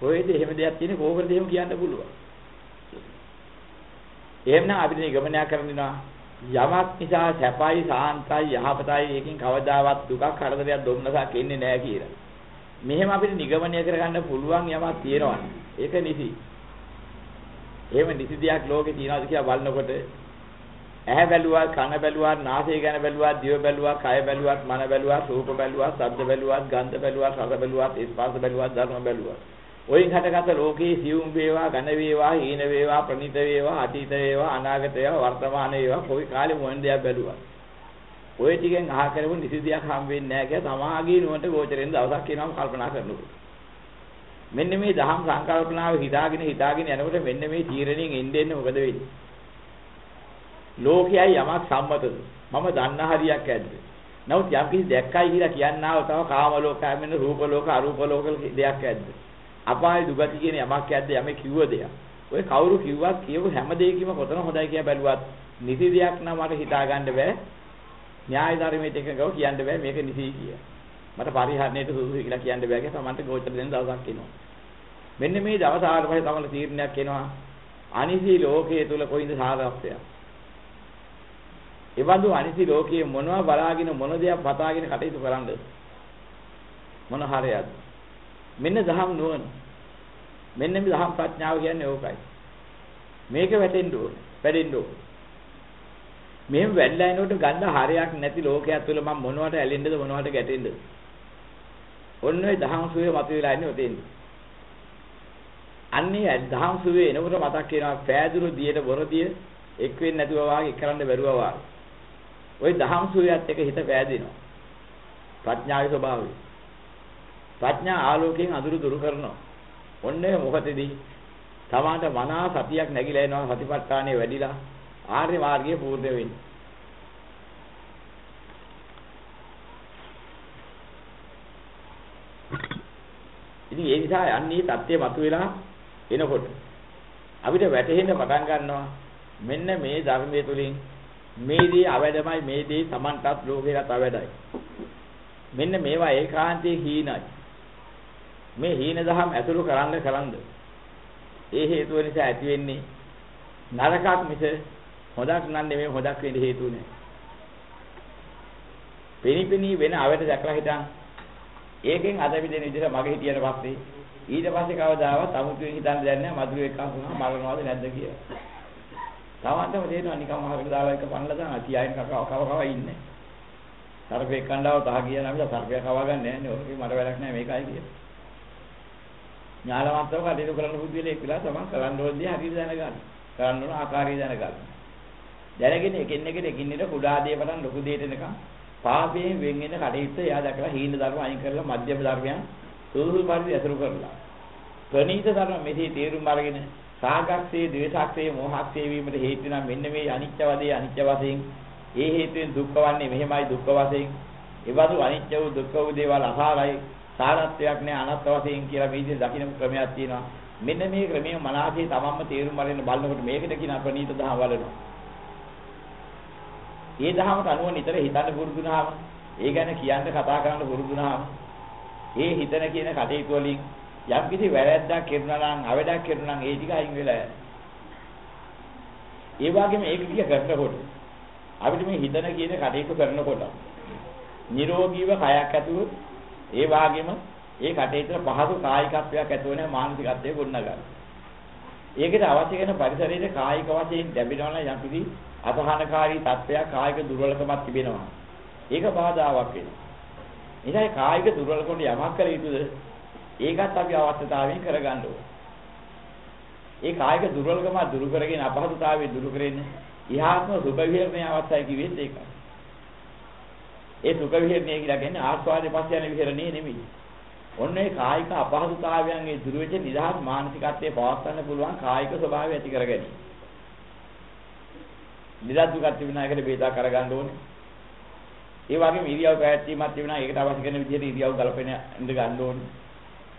කොහෙද එහෙම දෙයක් තියෙන්නේ කොහොමද එහෙම කියන්න පුළුවන්. එහෙමනම් අපිට නිගමනය කරනවා යමක් නිසා සැපයි සාන්තයි යහපතයි එකකින් කවදාවත් දුකක් කරදරයක් දුම්නසක් එන්නේ නැහැ කියලා. මෙහෙම අපිට නිගමනය කරගන්න පුළුවන් යමක් තියෙනවා. ඒක නිසි. එහෙම නිසි දෙයක් ලෝකේ තියනවාද කියලා බලනකොට ඇහැ බැලුවා, කන බැලුවා, නාසය ගැන බැලුවා, දිව බැලුවා, කය බැලුවා, මන බැලුවා, රූප බැලුවා, ශබ්ද බැලුවා, ගන්ධ බැලුවා, රස බැලුවා, ස්පර්ශ බැලුවා, ධර්ම බැලුවා. ඔයින් හටගත් ලෝකේ සියුම් වේවා, ඝන වේවා, හීන වේවා, ප්‍රණීත වේවා, අතීත වේවා, අනාගත වේවා, වර්තමාන වේවා, කොයි කාලෙ මොන දෙයක් බැලුවා. ඔය ටිකෙන් අහ කරපු නිසිදියක් හම් වෙන්නේ නැහැ කියලා තමාගේ නුවණට ගෝචරෙන් දවසක් කියනවාම කල්පනා කරනකොට. මෙන්න මේ දහම් සංකල්පනාව හිතාගෙන හිතාගෙන යනකොට මෙන්න මේ තීරණයෙන් එන්න එන්න මොකද වෙන්නේ? ලෝකයයි යමක් සම්මතද? මම දන්න හරියක් ඇද්ද? නමුත් යම් කිසි දැක්කයි කියලා කියන්නාව තව කාම ලෝකය මෙන්න රූප ලෝක අරූප ලෝක දෙයක් ඇද්ද? අපාය දුගති කියන යමක් යද්ද යමේ කිව්ව දෙයක්. ඔය කවුරු කිව්වත් කියපු හැම දෙයකම කොතන හොඳයි කියලා බැලුවත් නිසි දෙයක් නම් මට හිතා ගන්න බෑ. න්‍යාය ධර්මයේ එකකව කියන්න බෑ මේක නිසි කිය. මට පරිහරණයට සුදුසු කියලා කියන්න බෑ කියලා තමන්ට ගෝචර දෙන දවසක් එනවා. මෙන්න මේ දවස් ආවට පස්සේ තමන්ට තීරණයක් එනවා. අනිසි ලෝකයේ තුල කොයින්ද සාරාංශය? එවඳු අනිසි ලෝකයේ මොනවා බලාගෙන මොන දෙයක් පතාගෙන කටයුතු කරන්නද? මොන හරයක්ද? මෙන්න දහම් නුවණ. මෙන්න මේ දහම් ප්‍රඥාව කියන්නේ ඕකයි. මේක වැටෙන්න ඕනේ. වැඩෙන්න ඕනේ. මෙහෙම වැඩලා එනකොට ගන්න හරයක් නැති ලෝකයක් තුළ මම මොනවට ඇලෙන්නද මොනවට ගැටෙන්නද? ඔන්න ඔය දහම් සුවේ මතුවලා ඉන්නේ ඔතෙන්ද. අන්නේ දහම් සුවේ එනකොට මතක් වෙනවා පෑදුරු දියට බොරදිය එක් වෙන්නේ නැතුව වාගේ කරන්න බැරුවා වාගේ. ওই දහම් සුවයත් එක හිත පෑදෙනවා. ප්‍රඥාවේ ස්වභාවය. ප්‍රඥා ආලෝකයෙන් අඳුරු දුරු කරනවා. ඔන්නේ මොකටදී? තමාට මනා සතියක් නැగిලා එනවා සතිපට්ඨානෙ වැඩිලා ආර්ය මාර්ගය පූර්ණ වෙන්නේ. ඉතින් ඒ නිසා යන්නේ தත්ත්වය මතුවෙලා එනකොට අපිට වැටහෙන්න පටන් ගන්නවා මෙන්න මේ ධර්මයේ තුලින් මේ දේ අවැඩමයි මේ දේ Tamanටත් ලෝකේටත් අවැඩයි. මෙන්න මේවා ඒකාන්තයේ හීනයි. මේ හීන දහම් ඇතුළු කරන්න කරන්ද ඒ හේතුව නිසා ඇති වෙන්නේ නරකක් මිස හොදක් නම් නෙමෙයි හොදක් වෙන්න හේතුව නෑ. පෙනිපෙනී වෙන අවයට දැකලා හිටන් ඒකෙන් අද විදින විදිහට මගේ හිටියට පස්සේ ඊට පස්සේ කවදාවත් අමුතුවෙන් හිතන්න දෙයක් නෑ මధుර එක්ක වුණා මරනවාද නැද්ද කියලා. තවන්ටම තේරෙනවා නිකන් මහකට දාලා එක පන්නලා දාන තියාගෙන කව කව කව ඉන්නේ. සර්පේ කණ්ඩාව තහ කියන අපිට සර්පයා කවා ගන්න නෑනේ. ඔකේ මට වැඩක් නෑ මේකයි කියලා. ඥානවන්තව කටයුතු කරන්න බුද්ධිලේ කියලා තමන් කරන්න ඕනේ හරියට දැනගන්න. කරන්න ඕන ආකාරය දැනගන්න. දැනගෙන එකින් එකට එකින් එකට කුඩා දේ පටන් ලොකු දෙයට එනකම් පාපයෙන් වෙන් වෙන කටයුත්ත එයා දැකලා හීන ධර්ම අයින් කරලා මධ්‍යම ධර්මයන් සුදුසු පරිදි අසුරු කරලා. ප්‍රණීත ධර්ම මෙහි තේරුම් අරගෙන සාගක්ෂේ, ද්වේෂක්ෂේ, මෝහක්ෂේ වීමට හේතු වෙනා මෙන්න මේ අනිත්‍ය වදේ අනිත්‍ය වශයෙන් ඒ හේතුවෙන් දුක්ඛ වන්නේ මෙහෙමයි දුක්ඛ වශයෙන්. ඒවලු අනිත්‍ය වූ දුක්ඛ වූ දේවල් අසාරයි සාරත්වයක් නෑ අනත්ත වශයෙන් කියලා මේ විදිහට දකින්න ක්‍රමයක් තියෙනවා. මෙන්න මේ ක්‍රමයේ මනසේ තමන්ම තේරුම් අරගෙන බලනකොට මේකට කියන ප්‍රණීත දහම වලනවා. ඒ දහමට අනුව නිතර හිතන්න පුරුදුනාම, ඒ ගැන කියන්න කතා කරන්න පුරුදුනාම, ඒ හිතන කියන කටයුතු වලින් යම් කිසි වැරැද්දක් කරනවා නම්, අවඩක් කරනවා නම් ඒ ටික අයින් වෙලා යනවා. ඒ වගේම ඒක කිය කරනකොට අපිට මේ හිතන කියන කටයුතු කරනකොට නිරෝගීව කයක් ඇතුව ඒ වාගේම ඒ කටේතර පහසු කායිකත්වයක් ඇති වෙන මානසිකත්වය ගොඩනගන්න. ඒකට අවශ්‍ය කරන පරිසරයේ කායික වශයෙන් ලැබෙනවා නම් යම්කිසි අසහනකාරී තත්ත්වයක් කායික දුර්වලකමක් තිබෙනවා. ඒක බාධාවක් වෙනවා. එනිසා කායික දුර්වලකම් යමක් කළ යුතුද? ඒකත් අපි අවශ්‍යතාවයෙන් කරගන්න ඕනේ. ඒ කායික දුර්වලකම දුරු කරගෙන අපහසුතාවය දුරු කරගෙන ඉහාත්ම සුභ විහරණය අවශ්‍යයි කිව්වෙත් ඒකයි. ඒ සුඛ විහරණය කියලා කියන්නේ ආස්වාදයේ පස්සේ යන විහරණේ නෙමෙයි. ඔන්න ඒ කායික අපහසුතාවයන් ඒ දුර වෙච්ච නිදහස් මානසිකත්වයේ පවත්වන්න පුළුවන් කායික ස්වභාවය ඇති කරගැනීම. නිදහස් දුකක් තිබුණා එකට බේදා කරගන්න ඕනේ. ඒ වගේම ඉරියව් පැවැත්වීමක් තිබුණා ඒකට අවශ්‍ය කරන විදිහට ඉරියව් ගලපෙන ඉඳ ගන්න ඕනේ.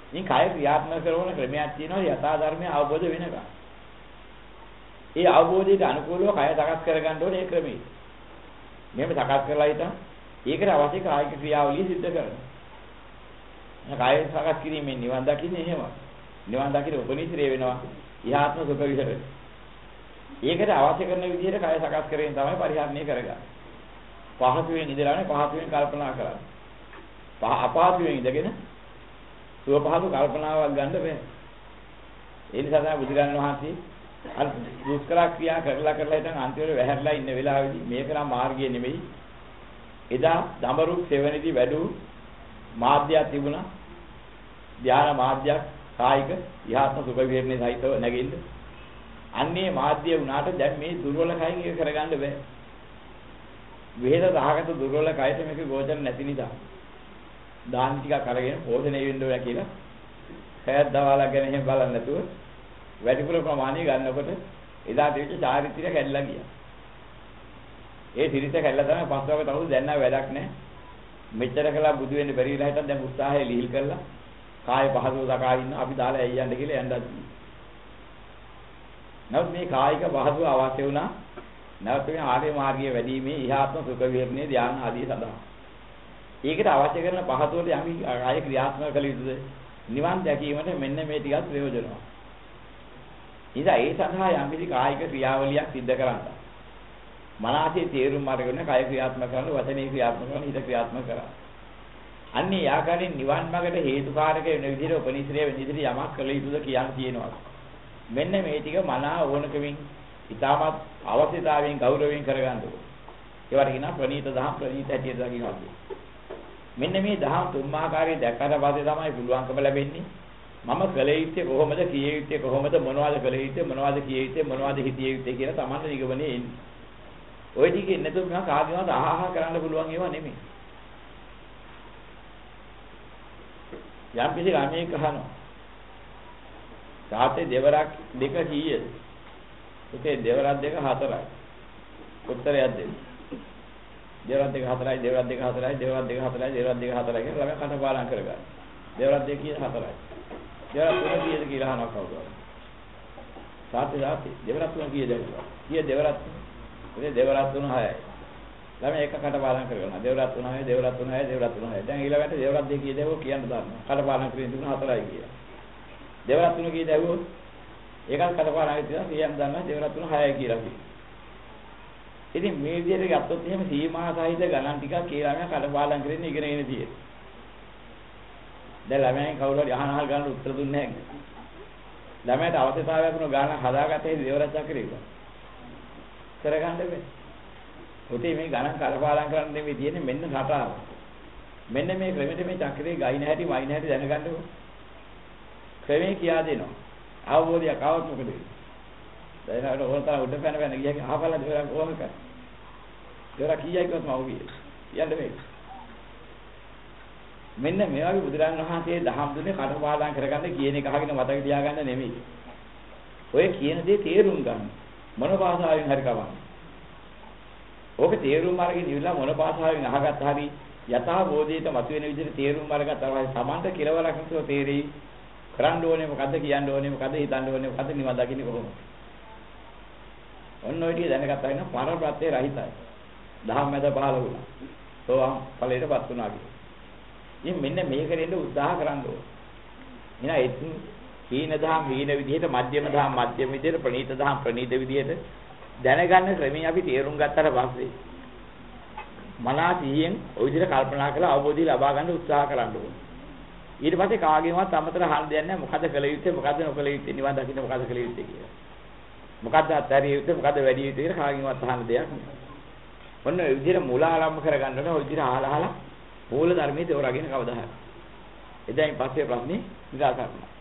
ඉතින් කාය ක්‍රියාත්මක කරන ක්‍රමයක් තියෙනවා යථා ධර්මය අවබෝධ වෙනකම්. ඒ අවබෝධයට අනුකූලව කය සකස් කරගන්න ඕනේ ඒ ක්‍රමයේ. මෙහෙම සකස් කරලා හිටන් ඒකට අවශ්‍ය කායික ක්‍රියාවලිය සිද්ධ කරනවා. කාය සකස් කිරීමෙන් නිවන් දකින්නේ එහෙම. නිවන් දකින්න උපනිශ්‍රේ වෙනවා. ඉහාත්ම සුඛ විහරණය. ඒකට අවශ්‍ය කරන විදිහට කය සකස් කරගෙන තමයි පරිහරණය කරගන්නේ. පහසුවෙන් ඉඳලානේ පහසුවෙන් කල්පනා කරන්නේ. අපහසුවෙන් ඉඳගෙන සුව පහසු කල්පනාවක් ගන්න බෑ. ඒ නිසා තමයි බුදුරජාණන් වහන්සේ අර දුෂ්කර ක්‍රියා කරලා කරලා ඉතින් අන්තිමට වැහැරලා ඉන්න වෙලාවේදී මේක නම් මාර්ගය නෙමෙයි. එදා දඹරුක් සෙවණේදී වැඩු මාධ්‍යයක් තිබුණා. ධානා මාධ්‍යයක් කායික ඉහාත්ම සුඛ විහරණේ සහිතව නැගෙන්න. අන්නේ මාධ්‍ය වුණාට දැන් මේ දුර්වල කයින් ඒක කරගන්න බෑ. විහෙත රහකට දුර්වල කයට මේක ගෝචර නැති නිසා. දාන ටිකක් අරගෙන පෝෂණය වෙන්න ඕන කියලා හැයත් දවාලා ගැන එහෙම බලන්නේ නැතුව වැඩිපුර ප්‍රමාණය ගන්නකොට එදා දෙවිච්ච චාරිත්‍රය කැඩලා ගියා. ඒ තිරිස කැඩලා තමයි පස්වක තවුරු දැන් වැඩක් නැහැ. මෙච්චර කළා බුදු වෙන්න බැරි වෙලා හිටන් දැන් උත්සාහය ලිහිල් කරලා කාය පහසුව දකා ඉන්න අපි දාලා ඇයි යන්න කියලා යන්නත් නමුත් මේ කායික පහසුව අවශ්‍ය වුණා නැවත මේ ආර්ය මාර්ගයේ වැඩිීමේ ඉහාත්ම සුඛ විහරණේ ධ්‍යාන ආදී සඳහා. ඒකට අවශ්‍ය කරන පහසුවට යම් කාය ක්‍රියාත්මක කළ යුතුද? නිවන් දැකීමට මෙන්න මේ ටිකක් ප්‍රයෝජනවත්. ඉතින් ඒ සඳහා යම් කිසි කායික ක්‍රියාවලියක් සිද්ධ කරන්න. මනසේ තේරුම් අරගෙන කය ක්‍රියාත්මක කරන වචනේ ක්‍රියාත්මක කරන හිත ක්‍රියාත්මක කරා. අන්නේ ආකාරයෙන් නිවන් මාර්ගට හේතුකාරක වෙන විදිහට උපනිශ්‍රේ වෙන විදිහට යමක් කළ යුතුද කියන තියෙනවා. මෙන්න මේ ටික මනා ඕනකමින් ඊටමත් අවශ්‍යතාවයෙන් ගෞරවයෙන් කරගන්න ඕනේ. ඒවට කියනවා ප්‍රණීත දහම් ප්‍රණීත හැටියට දකින්නවා. මෙන්න මේ දහම් තුන්මාකාරයේ දැක්කට පස්සේ තමයි පුළුවන්කම ලැබෙන්නේ. මම කළ යුත්තේ කොහොමද කිය යුත්තේ කොහොමද මොනවද කළ යුත්තේ මොනවද කිය යුත්තේ මොනවද හිතිය යුත්තේ කියලා තමන්ට නිගමනේ එන්නේ. ওই ටිකේ නැතුව මම කාගෙවත් අහහා කරන්න පුළුවන් ඒවා නෙමෙයි. යම් කිසි ළමයෙක් අහනවා. තාත්තේ දෙවරක් දෙක කීයද? පුතේ දෙවරක් දෙක හතරයි. උත්තරයක් දෙන්න. දෙවරක් දෙක හතරයි දෙවරක් දෙක හතරයි දෙවරක් දෙක හතරයි දෙවරක් දෙක හතරයි කියලා ළමයා කටපාඩම් කරගන්න. දෙවරක් දෙක කීයද හතරයි. දෙවරක් තුන කීයද කියලා අහනවා කවුරුහරි. තාත්තේ තාත්තේ දෙවරක් තුන කීයද? කීය දෙවරක් ඉතින් දෙවරක් තුන හයයි. ළමයා එක කටපාඩම් කරගන්නවා. දෙවරක් තුන හයයි දෙවරක් තුන හයයි දෙවරක් තුන හයයි. දැන් ඊළඟට දෙවරක් දෙක කීයද ඒක කියන්න දානවා. කටපාඩම් කරගෙන තිබුණ හතරයි කියලා. දෙවරක් තුන කීයද ඇහුවොත් ඒකත් කටපාඩම් කරලා කියන්න දානවා දෙවරක් තුන හයයි කියලා කියනවා. ඉතින් මේ විදිහට ගත්තොත් එහෙම සීමා සහිත ගණන් ටිකක් ඒ ළමයා කඩපාඩම් කරගෙන ඉගෙනගෙන තියෙනවා. දැන් ළමයන් කවුරු හරි අහන අහල් ගන්න උත්තර දුන්නේ නැහැ. ළමයාට අවශ්‍යතාවයක් වුණ ගාන හදාගත්තේ දේවරච්චා කරේවා. කරගන්න බෑ. උටේ මේ ගණන් කඩපාඩම් කරන්න නෙමෙයි තියෙන්නේ මෙන්න රටාව. මෙන්න මේ ක්‍රමෙට මේ චක්‍රේ ගයින් හැටි වයින් හැටි දැනගන්නකො. ක්‍රමේ කියා දෙනවා. අවබෝධයක් આવත් මොකද වෙන්නේ? දැන් ඕන තරම් උඩ පැන පැන ගියා අහපල්ලා දෙවරක් කොහොම කරා. දෙවරක් කීයයි කිව්වත් මම කියේ. කියන්න මේ. මෙන්න මේ වගේ බුදුරන් වහන්සේ දහම් දුන්නේ කටපාඩම් කරගන්න කියන එක අහගෙන මතක තියාගන්න නෙමෙයි. ඔය කියන දේ තේරුම් ගන්න. මොන භාෂාවෙන් හරි කවන්නේ. ඕක තේරුම් අරගෙන ඉවිලා මොන භාෂාවෙන් අහගත්ත හරි යථා බෝධියට මතුවෙන විදිහට තේරුම් අරගත්ත තමයි සමන්ත කෙලවරක් නැතුව තේරෙයි. කරන්න ඕනේ මොකද්ද කියන්න ඕනේ මොකද්ද හිතන්න ඕනේ මොකද්ද නිවන් දකින්නේ කොහොමද? ඔන්න ඔය ටික දැනගත්තා වෙන පරප්‍රත්‍ය රහිතයි. දහම් මැද පහළ වුණා. සෝවාන් ඵලයටපත් වුණා කියලා. ඉතින් මෙන්න මේක දෙන්න උත්සාහ කරන්න ඕන. එහෙනම් ඒ හීන දහම් හීන විදිහට මධ්‍යම දහම් මධ්‍යම විදිහට ප්‍රණීත දහම් ප්‍රණීත විදිහට දැනගන්න ක්‍රමයේ අපි තේරුම් ගත්තට පස්සේ මනස සිහියෙන් ওই විදිහට කල්පනා කරලා අවබෝධය ලබා ගන්න උත්සාහ කරන්න ඕන. ඊට පස්සේ කාගෙන්වත් අමතර අහන්න දෙයක් නැහැ මොකද කළ යුත්තේ මොකද නොකළ යුත්තේ නිවන් දකින්න මොකද කළ යුත්තේ කියලා. මොකද්ද අත්හැරිය යුත්තේ මොකද්ද වැඩි යුත්තේ කියලා කාගෙන්වත් අහන්න දෙයක් නෑ. ඔන්න ඔය විදිහට මූල ආරම්භ කරගන්න ඕනේ ඔය විදිහට අහලා අහලා මූල ධර්මයේ තෝරාගෙන කවදා හරි. එදායින් පස්සේ ප්‍රශ්නේ විගා කරනවා.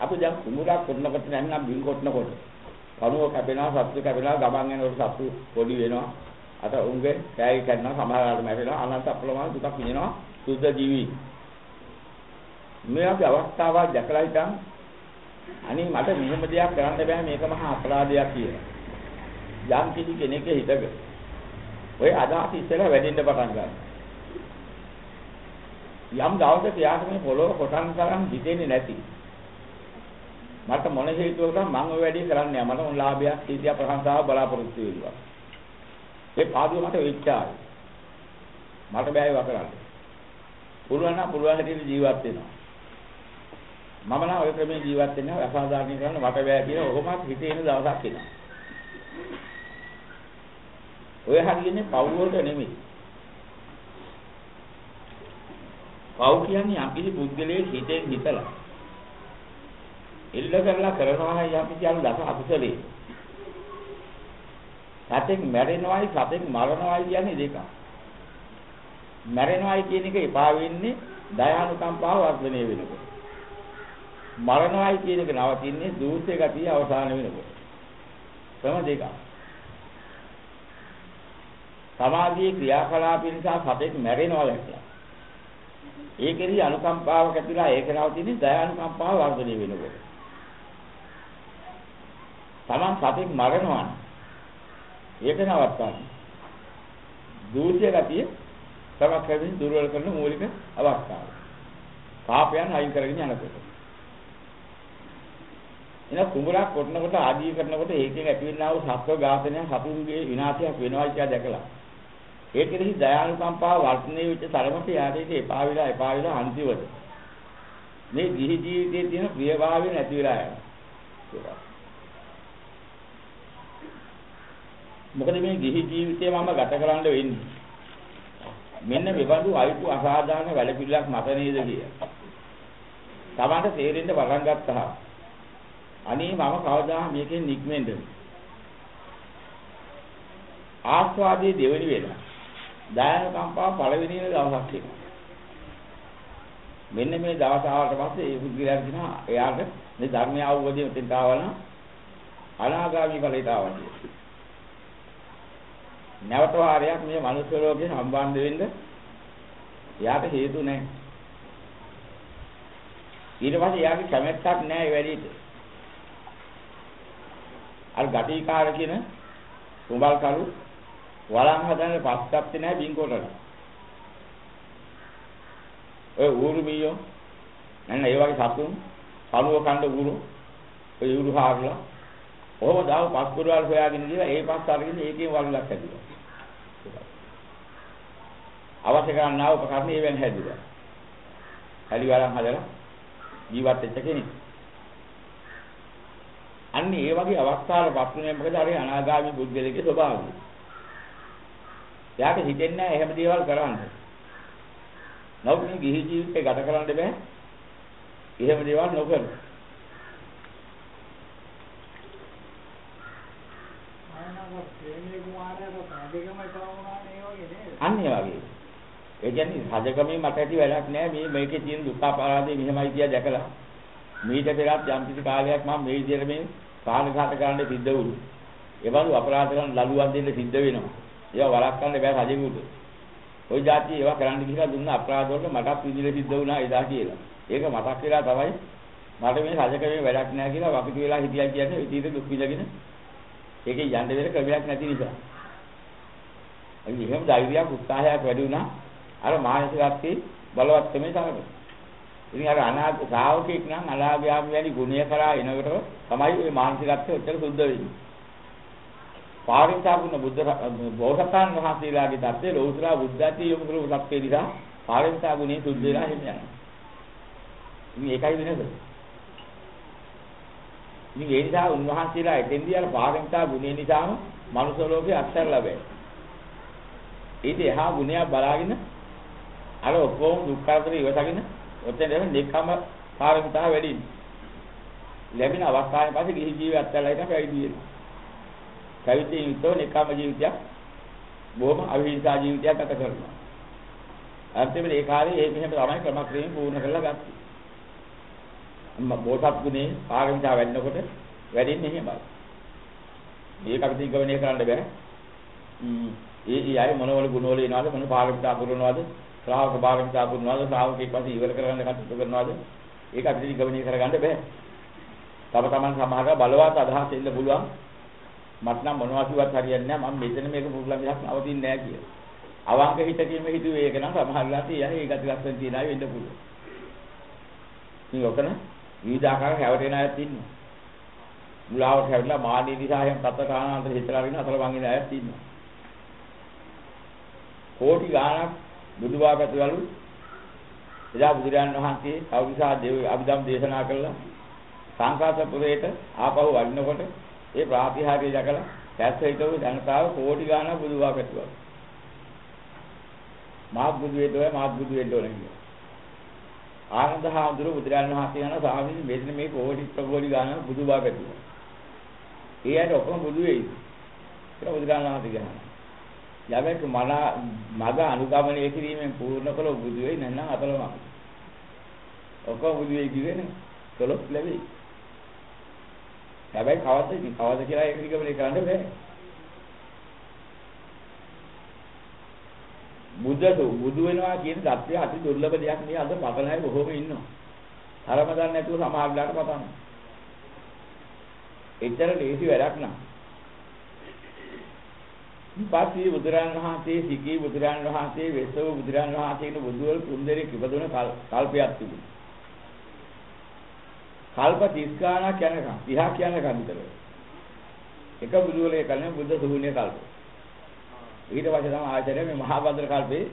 අපි දැන් කුමුරක් කොටනකොට නැත්නම් බින් කොටනකොට කනුව කැපෙනවා සත්තු කැපෙනවා ගමන් යනකොට සත්තු පොඩි වෙනවා. අත උන්ගේ කෑයි කරනවා සමහරවල්ලාට මැරෙනවා අනන්ත අප්‍රමාණ දුකක් විඳිනවා සුද්ධ ජීවි. මේ වගේ අවස්ථාවක් දැකලා හිටන් අනේ මට මෙහෙම දෙයක් කරන්න බෑ මේක මහා අපරාධයක් කියලා. යම් කිසි කෙනෙක් හිතක. ඔය අදහස් ඉස්සෙල්ලා වැඩිෙන්න පටන් ගන්නවා. යම් දවසක යාට මේ පොළොව කොටන් තරම් හිතෙන්නේ නැති. මට මොන හේතුවකද මම ඔය වැඩේ කරන්නේ මට මොන ලාභයක් කීතිය ප්‍රශංසාව බලාපොරොත්තු වෙනවා ඒ පාඩුව මට වෙච්චායි. මට බෑ ඒවා කරන්න. පුළුවන් නම් පුළුවන් හැටියට ජීවත් වෙනවා. මම නම් ඔය ක්‍රමේ ජීවත් වෙනවා අසාධාරණ කරන්න මට බෑ කියන ඔහොමත් හිතේ එන දවසක් එනවා. ඔය හරියන්නේ පව් වලට නෙමෙයි. පව් කියන්නේ යම්කිසි පුද්ගලයේ හිතෙන් හිතලා. එල්ල කරලා කරනවා යම්කිසි අර දස අකුසලේ. සතෙක් මැරෙනවයි සතෙක් මරනවයි කියන්නේ දෙකක්. මැරෙනවයි කියන එක එපා වෙන්නේ දයානුකම්පාව වර්ධනය වෙනකොට. මරණවයි කියන එක නවතින්නේ දූෂ්‍ය ගතිය අවසාන වෙනකොට. ක්‍රම දෙකක්. සමාධියේ ක්‍රියාකලාප නිසා සතෙක් මැරෙනවා දැක්ලා ඒකෙදි අනුකම්පාවක් ඇතිලා ඒක නවතින්නේ දයානුකම්පාව වර්ධනය වෙනකොට. Taman සතෙක් මරනවා. ඒක නවත්තන්න. දූෂ්‍ය ගතිය තමක් හැදින් දුර්වල කරන මූලික අවස්ථාව. පාපයන් අයින් කරගෙන යනකොට. එන කුඹරක් කොටනකොට ආදී කරනකොට ඒකෙන් ඇතිවෙනා වූ සත්ව ඝාතනය සතුන්ගේ විනාශයක් වෙනවා කියලා දැකලා. ඒකෙහි දයානුකම්පාව වර්ධනය වෙච්ච තරමට යාදීට එපා විලා එපා විලා අන්තිමට. මේ ගිහි ජීවිතයේ තියෙන ප්‍රියභාවය නැති වෙලා යනවා. මොකද මේ ගිහි ජීවිතේ මම ගත කරන්න වෙන්නේ මෙන්න මෙබඳු අයිතු අසාධාරණ වැඩ පිළිලක් මත නේද කිය. තමන්ට තේරෙන්න පටන් ගත්තා. අනේ මම කවදා මේකෙන් නික්මෙන්නද? ආස්වාදයේ දෙවෙනි වෙලා. දායන කම්පා පළවෙනි වෙන දවසක් එනවා. මෙන්න මේ දවස් ආවට පස්සේ ඒ බුද්ධිලයන් කියනවා එයාට මේ ධර්මය අවබෝධය මෙතෙන්ට ආවනම් අනාගාමී ඵලයට ආවන්නේ. නැවත වාරයක් මේ මනුස්ස ලෝකේ සම්බන්ධ වෙන්න එයාට හේතු නැහැ. ඊට පස්සේ එයාගේ කැමැත්තක් නැහැ ඒ වැඩේට. අර ගටිකාර කියන කුඹල් කරු වළං හදන්න පස්සක්ති නැහැ බින්කොටට. ඔය ඌරු මීයෝ නැන්න ඒ වගේ සතුන් කනුව කණ්ඩ ඌරු ඔය ඌරු හාරලා ඔහොම දාව පස්පුරවල් හොයාගෙන ඉඳලා ඒ පස් අරගෙන ඒකෙන් වලලක් හැදුවා. අවශ්‍ය කරන්නා උපකරණ ඒවෙන් හැදුවා. හැලි වරන් හදලා ජීවත් වෙච්ච කෙනෙක්. අන්න ඒ වගේ අවස්ථාවලපත් වෙනේ මොකද අර අනාගාමී බුද්ධලගේ ස්වභාවය. එයාට හිතෙන්නේ නැහැ එහෙම දේවල් කරන්න. නමුත් මේ ගිහි ජීවිතේ ගත කරන්න බෑ. එහෙම දේවල් නොකර. අන්න ඒ වගේ. ඒ කියන්නේ සජකමේ මට ඇති වැඩක් නෑ මේ මේකේ තියෙන දුක් අපරාධය මෙහෙමයි කියලා දැකලා මීට පෙරත් යම් කිසි කාලයක් මම මේ විදිහට මේ පානඝාත කරන්න සිද්ධ වුණා. ඒවලු අපරාධ කරන ලලුවක් දෙන්න සිද්ධ වෙනවා. ඒවා වළක්වන්න බෑ රජෙකුට. ওই જાති ඒවා කරන්න කියලා දුන්න අපරාධ වලට මටත් විදිහට සිද්ධ වුණා එදා කියලා. ඒක මතක් වෙලා තමයි මට මේ රජකමේ වැඩක් නෑ කියලා වපිටි වෙලා හිටියා කියන්නේ විදිහට දුක් විඳගෙන ඒකේ යන්න දෙන ක්‍රමයක් නැති නිසා. ඒ එහෙම ධෛර්යයක් උත්සාහයක් වැඩි වුණා. අර මානසිකත්වයේ බලවත් තමයි තමයි. ඉතින් අර අනාග ශ්‍රාවකෙක් නම් අලාභ්‍යාම වැනි ගුණය කරා එනකොට තමයි මේ මානසිකත්වය උත්තර සුද්ධ වෙන්නේ. පාරිසාගුණ බුද්ධ බෝසතාන් වහන්සේලාගේ தත්ත්වය ලෞතර බුද්ධත්වයේ යොමු කරපු தත්ත්වය නිසා පාරිසාගුණේ සුද්ධ වෙලා හිම යනවා. ඉතින් ඒකයි වෙනස. ඉතින් ඒ නිසා උන්වහන්සේලා එතෙන්දී අර පාරිසා ගුණේ නිසාම මනුෂ්‍ය ලෝකේ අත්හැර ලැබේ. ඊට එහා ගුණයක් බලාගෙන අර ඔක්කොම දුක් කරදර ඉවසගෙන ඔතෙන් එන දෙකම පාරමිතා වැඩි. ලැබෙන අවස්ථාවේ පස්සේ ගිහි ජීවිතය අත්හැරලා ඉතින් පැවිදි වෙනවා. පැවිදි යුතෝ නිකම්ම ජීවිතයක් බොහොම අවිහිංසා ජීවිතයක් ගත කරනවා. අන්තිමට ඒ කාලේ ඒ මෙහෙම තමයි ක්‍රමක්‍රමයෙන් පූර්ණ කරලා ගත්තේ. අම්මා බෝසත් ගුණේ පාරමිතා වැඩනකොට වැඩින්නේ එහෙමයි. මේක අපි දිගවණය කරන්න බෑ. ඒ ඒ අය මොනවල ගුණවල එනවද මොන පාරමිතා පුරනවද ශ්‍රාවක පාරමිතා පුරනවද ශ්‍රාවකෙක් පස්සේ ඉවර කරගන්න කටයුතු කරනවද ඒක අපිට ගමනය කරගන්න බෑ. තව තමන් සමහර බලවත් අදහස් එන්න පුළුවන්. මට නම් මොනවා කිව්වත් හරියන්නේ නැහැ. මම මෙතන මේක පුරුලා මිසක් නවතින්නේ නැහැ කියලා. අවංක හිතකින්ම හිතුවේ ඒක නම් සමහරලාට යයි ඒ ගති ලක්ෂණ තියන අය වෙන්න පුළුවන්. මේ ඔකන විවිධාකාර හැවටෙන අයත් ඉන්නවා. මුලාවට හැවිලා මාළී දිහා එහෙම තත්ත කානාන්තර හිතලා වින අතල වංගින අයත් ඉන්නවා. කෝටි ගාණක් බුදුබාපැතිවලු එදා බුදුරජාණන් වහන්සේ අවුසා දේව අභිධම් දේශනා කළා සංඝාසපුරේට ආපහු වඩිනකොට ඒ ප්‍රාතිහාර්ය දැකලා දැස්ස හිටව ජනතාව කෝටි ගාණක් බුදුබාපැතිවලු මාත් බුදු වෙන්න ඕනේ මාත් බුදු වෙන්න ඕනේ කියලා. ආනන්ද හාමුදුරුවෝ බුදුරජාණන් වහන්සේ යන ස්වාමීන් මෙන්න මේ කෝටි ප්‍රකෝටි ගාණක් බුදුබාපැතිවලු. ඒ අයට ඔක්කොම බුදු වෙයිද? කියලා බුදුරජාණන් වහන්සේ කියනවා. යමෙක් මන මග අනුගමනය කිරීමෙන් පූර්ණ කළ බුදු වෙයි නැත්නම් අතලම. ඔක්කොම බුදු වෙයි කියන්නේ කළොත් ලැබෙයි. හැබැයි කවද්ද ඉතින් කවද්ද කියලා ඒක නිගමනය කරන්න බෑ. බුද්ධතු බුදු වෙනවා කියන தත්ත්වය අති දුර්ලභ දෙයක් නේ අද පතලයි බොහෝම ඉන්නවා. තරම දන්නේ නැතුව සමාජලාට පතනවා. එච්චර ලේසි වැඩක් නෑ. පස්සේ බුදුරන් වහන්සේ සිකී බුදුරන් වහන්සේ වෙස්සව බුදුරන් වහන්සේට බුදුවල් තුන්දෙනෙක් ඉපදුන කල්පයක් තිබුණා. කල්ප 30 ගාණක් යනකම් 30ක් යනකම් විතර. එක බුදුවලේ කලින් බුද්ධ සුහුණේ කල්ප. ඊට පස්සේ තමයි ආචාර්ය මේ මහා භද්‍ර කල්පේ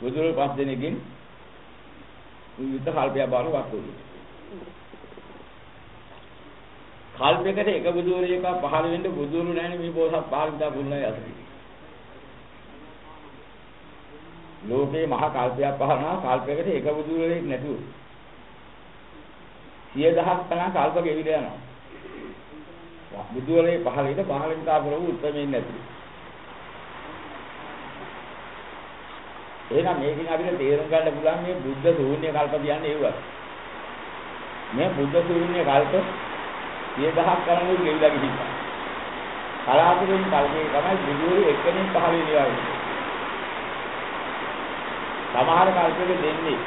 බුදුවල් පස් දෙනෙකින් විවිධ කල්පයක් බාර වත්තුනේ. කල්පයකට එක බුදුවරයෙක් පහළ වෙන්න බුදුරු නැහැනේ මේ බෝසත් පාරමිතා පුරුණයි අසරි. ලෝකේ මහා කල්පයක් පහළනවා කල්පයකට එක බුදුවරයෙක් නැතුව. සිය දහස් ගණන් කල්ප ගෙවිලා යනවා. බුදුවරයෙක් පහළ වෙන්න පාරමිතා පුරුණු උත්තරමින් නැතුව. එහෙනම් මේකෙන් අපිට තේරුම් ගන්න පුළුවන් මේ බුද්ධ ශූන්‍ය කල්ප කියන්නේ ඒවත්. මේ බුද්ධ ශූන්‍ය කල්ප සිය දහස් ගණන් ගෙවිලා ගිහිල්ලා. කලාතුරකින් කල්පේ තමයි බුදුරු එක්කෙනෙක් පහළ වෙනවා. සමහර කල්පෙක දෙන්නේ.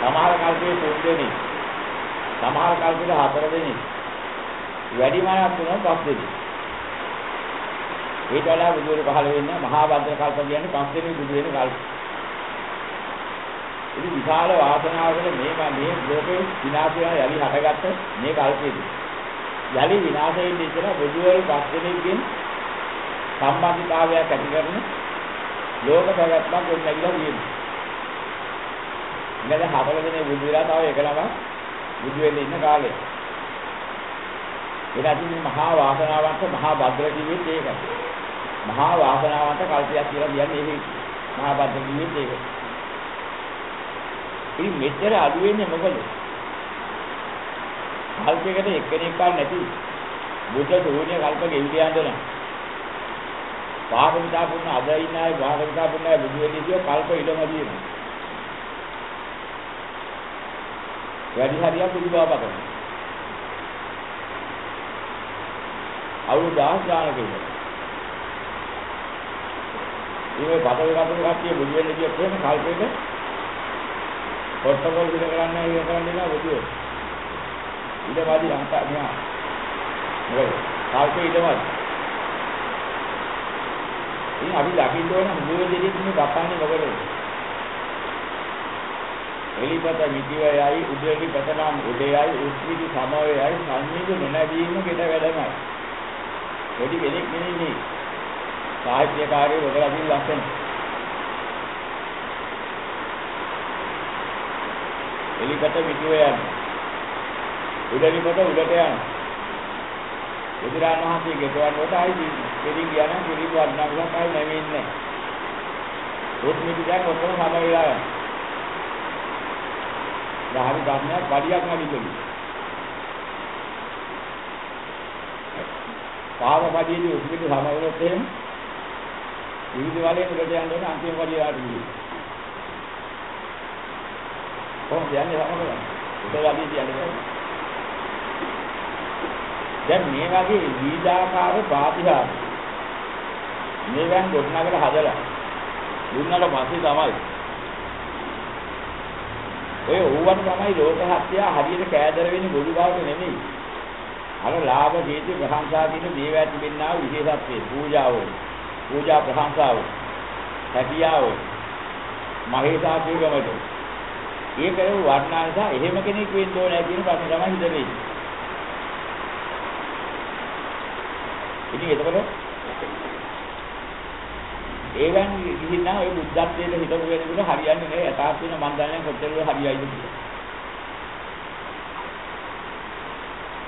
සමහර කල්පේ තුන් දෙනෙක්. සමහර කල්පෙක හතර දෙනෙක්. වැඩි මානක් තුනක් පස් දෙනෙක්. ඊට වඩා බුදුරු පහළ වෙන්නේ මහා භද්‍ර කල්ප කියන්නේ පස් දෙනෙක් බුදු වෙන කල්ප. ඉතින් විශාල වාසනාවකට මේ මේ ලෝකේ විනාශය යලි හටගත්ත මේ කල්පයේදී යලි විනාශයෙන් ඉස්සර බුදුවරු පස් දෙනෙක්ගෙන් සම්බන්ධතාවයක් ඇති කරන ලෝක පැවැත්මක් ගොඩනැගිලා තියෙනවා. ඉතින් හතර දෙනේ බුදු වෙලා තව එක ළමයි බුදු වෙන්න ඉන්න කාලේ. ඒකට මේ මහා වාසනාවන්ත මහා භද්‍ර කිව්වෙත් ඒකයි. මහා වාසනාවන්ත කල්පයක් කියලා කියන්නේ ඒක. මහා භද්‍ර කිව්වෙත් ඒකයි. ඉතින් මෙච්චර අඩු වෙන්නේ මොකද? කල්පයකට එක්කෙනෙක්වත් නැති බුද්ධ ශූන්‍ය කල්ප ගෙවිල යනවා. පාරමිතා පුන්න අද ඉන්න අය පාරමිතා පුන්න අය බුදු වෙන්නේ කිය කල්ප ඉඩම දිනවා. වැඩි හරියක් බුදු බව කරනවා. අවුරුදු 10 ගානක ඉන්නවා. මේ පතේ කපන කට්ටිය බුදු වෙන්නේ කිය කොහොම කල්පයකට පොට්ටපොල් විතර කරන්නේ ඉව කරන්නේ නෑ බුදුෝ. ඊට පස්සේ අන්ත මෙහා. මොකද? කාල්කේ ඊටවත්. ඉතින් අපි දකින්න ඕන මුළු දෙයක් මේ බපන්නේ මොකද? එලිපත මිදිවයයි උදේලි පතනම් උදේයයි උස්විදි සමවයයි සංනිධ නොනැවීම ගෙට වැඩමයි. පොඩි කෙනෙක් නෙමෙයි. සාහිත්‍යකාරයෝ වලලා දින් ලස්සන. එලිපත මිදුව යන. උඩලිපත උඩට යන. බුදුරණන් වහන්සේ ගෙතවන්නට ආයි දෙලින් ගියා නම් පිළිප වර්ණාවලක් ආයි නැවෙන්නේ නැහැ. උත් මිදි දැන් ඔක්කොම සම වෙලා යනවා. දහරි ධර්මයක් වඩියක් නැගිටිලු. පාව පඩියේදී උස්මිට සම වුණොත් එහෙම විවිධ වලේ උඩට යන්න ඕන අන්තිම පඩිය ආට ගිහින්. කොහොමද යන්නේ සමහරවල් උදලාදී කියන්නේ දැන් මේ වගේ විවිධාකාර ප්‍රාතිහාර්ය මේවෙන් ගොඩනගලා හදලා දුන්නට පස්සේ තමයි ඔය ඕවට තමයි ලෝක සත්‍යය හරියට කෑදර වෙන්නේ බොදු බවට නෙමෙයි. අර ලාභ කීර්ති ප්‍රශංසා කියන දේවල් තිබෙනා වූ විශේෂත්වයේ පූජාව. පූජා ප්‍රශංසාව. හැකියාව. මහේසාකීගමට. ඒකේ වර්ණා නිසා එහෙම කෙනෙක් වෙන්න ඕනේ කියන ප්‍රශ්නේ තමයි හිතෙන්නේ. ඉතින් එතකොට ඒවන් ගිහින් නම් ඔය බුද්ධත්වයට හිතපු වෙනකොට හරියන්නේ නැහැ යථාර්ථ වෙන මන් දන්නේ කොච්චර හරියයිද කියලා.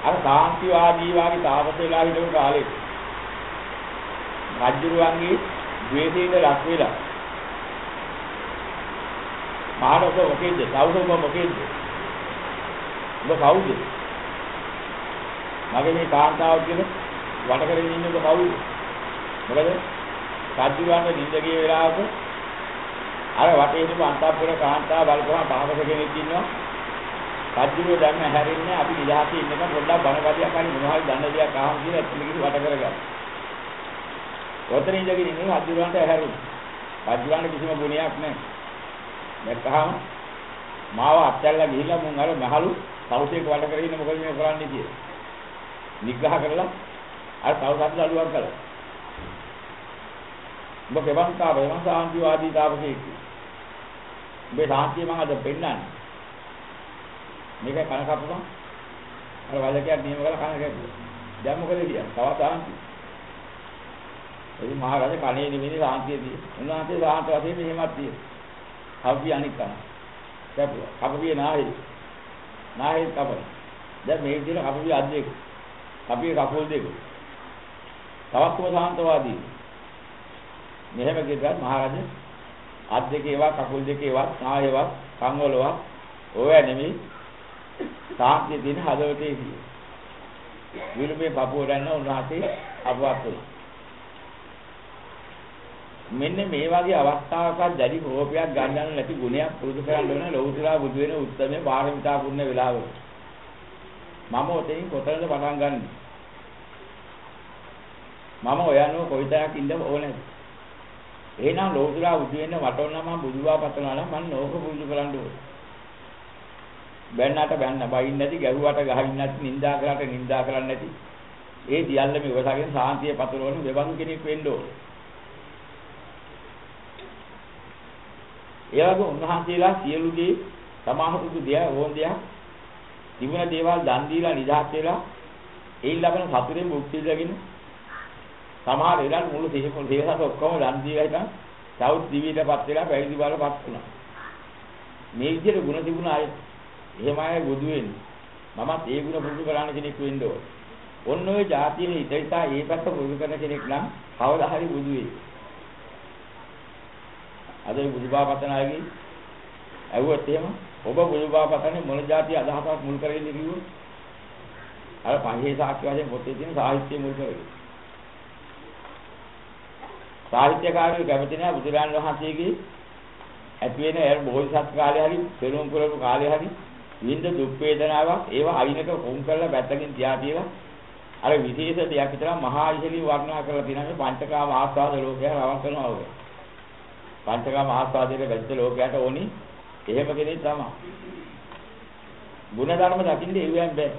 අර සාන්තිවාදී වාගේ තාපසේලා හිටපු කාලේ රජුරුවන්ගේ ද්වේෂයට ලක් වෙලා මානව මොකේද? සෞසම මොකේද? ඔබ කවුද? මගේ මේ කාන්තාව කියන වට කරගෙන ඉන්නේ ඔබ කවුද? මොකද? සාධ්‍යවන්න නිින්ද ගිය වෙලාවක අර වටේ ඉන්න අන්තපුර කාන්තාව බලපුවම පහවක කෙනෙක් ඉන්නවා. සාධ්‍යව දැන් හැරෙන්නේ අපි නිදහසේ ඉන්නකම් පොඩ්ඩක් බණපදියක් හරි මොනවා හරි දන්න දෙයක් අහමු කියලා ඇත්තට කිසි වට කරගන්න. ඔතන ඉඳගෙන ඉන්නේ සාධ්‍යවන්ට හැරුණා. සාධ්‍යවන්න කිසිම ගුණයක් නැහැ. දැක්කහම මාව අත්හැරලා ගිහිල්ලා මුන් අර මහලු තවුසේක වඩ කරගෙන ඉන්න මොකද මේ කරන්නේ කියලා. නිග්‍රහ කරලා අර තව සත්‍ය අලුවක් කළා. ඔබ කෙවන්තා වෙන සාන්තිවාදී තාපසයෙක්. ඔබේ සාන්තිය මම අද පෙන්නන්නේ. මේක කන කපපන්. අර වලකයක් නියම කරලා කන කැපුවා. දැන් මොකද කියන්නේ? තව සාන්තිය. ඒ මහරජ කණේ නෙමෙයි සාන්තිය තියෙන්නේ. උන්වහන්සේ සාන්ත වශයෙන් මෙහෙමත් තියෙනවා. කව්‍ය අනික් කන. කැපුවා. කපවිය නාහි. නාහි කපන. දැන් මේ විදිහට කපවිය අත් දෙක. කපිය කකුල් දෙක. තවත් කො සාන්තවාදී. මෙහෙම කිව්වත් මහරජ අත් දෙකේ ඒවා කකුල් දෙකේ ඒවා සායේවා කන් වලවා ඕවා නෙමෙයි සාක්‍ය දින හදවතේ කිය. විලුඹේ පපුව ගන්න උන්වහන්සේ අපවත් වුණා. මෙන්න මේ වගේ අවස්ථාවක දැඩි කෝපයක් ගන්නන්න නැති ගුණයක් පුරුදු කරන්න ඕන ලෞතුරා බුදු වෙන උත්තරමේ පාරමිතා පුණ්‍ය වෙලාවක. මම ඔතෙන් කොතනද පටන් ගන්නෙ? මම ඔයano කොයිතරක් ඉන්න ඕනේද? එහෙනම් ලෝතුරා උදු වෙන්න වටවන්න මම බුදුවා පතනවා නම් මම නෝක පුරුදු කරන්න ඕනේ. බැන්නට බැන්න බයින් නැති ගැහුවට ගහින් නැති නින්දා කරාට නින්දා කරන්නේ නැති. ඒ සියල්ලම ඉවසගෙන සාන්තිය පතරවන දෙවන් කෙනෙක් වෙන්න ඕනේ. ඒ වගේ උන්වහන්සේලා සියලු දේ සමාහුතු දෙය ඕන් දෙයක් තිබුණ දේවල් දන් දීලා නිදහස් වෙලා ඒ ලබන සතුටේ මුක්තිය ලැබගෙන සමහර වෙලාවට මුළු තේසම තේසස ඔක්කොම දන් දීලා හිටන් සවුත් දිවියටපත් වෙලා පැවිදි බලපත් වුණා. මේ විදිහට ಗುಣ තිබුණ අය එහෙම අය බුදු වෙන්නේ. මමත් ඒ ಗುಣ පුරුදු කරන්න කෙනෙක් වෙන්න ඕන. ඔන්න ඔය જાතියේ හිත නිසා ඒ පැත්ත පුරුදු කරන කෙනෙක් නම් කවදා හරි බුදු වෙයි. අද බුදුබා පතන අයගේ ඇහුවොත් එහෙම ඔබ බුදුබා පතන්නේ මොන જાතිය අදහසක් මුල් කරගෙන කිව්වොත් අර පහේ සාක්ෂි වශයෙන් පොතේ තියෙන සාහිත්‍ය මුල් කරගෙන. සාහිත්‍යකාරයෝ කැමති නැහැ බුදුරජාණන් වහන්සේගේ ඇති වෙන ඒ බෝධිසත් කාලේ හරි පෙරම් පුරපු කාලේ හරි විඳ දුක් වේදනාවක් ඒවා අයිනක කොම් කරලා පැත්තකින් තියා තියලා අර විශේෂ දෙයක් විතර මහා ඉහළින් වර්ණනා කරලා තියෙනවා. පංචකාම ආස්වාද ලෝකය රවම් කරනවා වගේ. පංචකාම ආස්වාදයේ වැච්ච ලෝකයට ඕනි එහෙම කෙනෙක් තමයි. ගුණ ධර්ම දකින්න එව්වෙන් බෑ.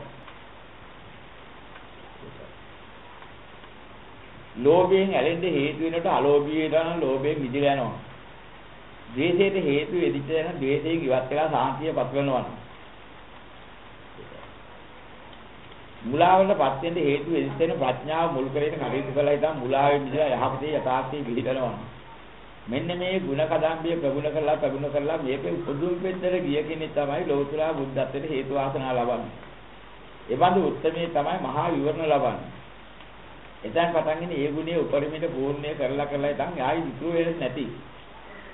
ලෝභයෙන් ඇලෙන්න හේතු වෙනකොට අලෝභී වෙනවා නම් ලෝභයෙන් මිදලා යනවා. ද්වේෂයට හේතු වෙදිච්ච යන ද්වේෂයෙන් ඉවත් වෙලා සාන්තිය පත් වෙනවා. මුලාවලටපත් වෙන්න හේතු වෙදිච්ච වෙන ප්‍රඥාව මුල් කරගෙන කටයුතු කළා හිටන් මුලාවෙන් මිදලා යහපතේ යථාර්ථයේ පිළිදනවා. මෙන්න මේ ಗುಣ කදම්බිය ප්‍රගුණ කරලා ප්‍රගුණ කරලා මේක උපදුම් පෙත්තර ගිය කෙනෙක් තමයි ලෝතුරා බුද්ධත්වයට හේතු වාසනා ලබන්නේ. ඒ බඳු උත්මේ තමයි මහා විවරණ ලබන්නේ. එතෙන් පටන් ගෙන ඒ ගුණයේ උපරිමයට පූර්ණය කරලා කරලා ඉතින් ආයි විතුරු වෙන්නේ නැති.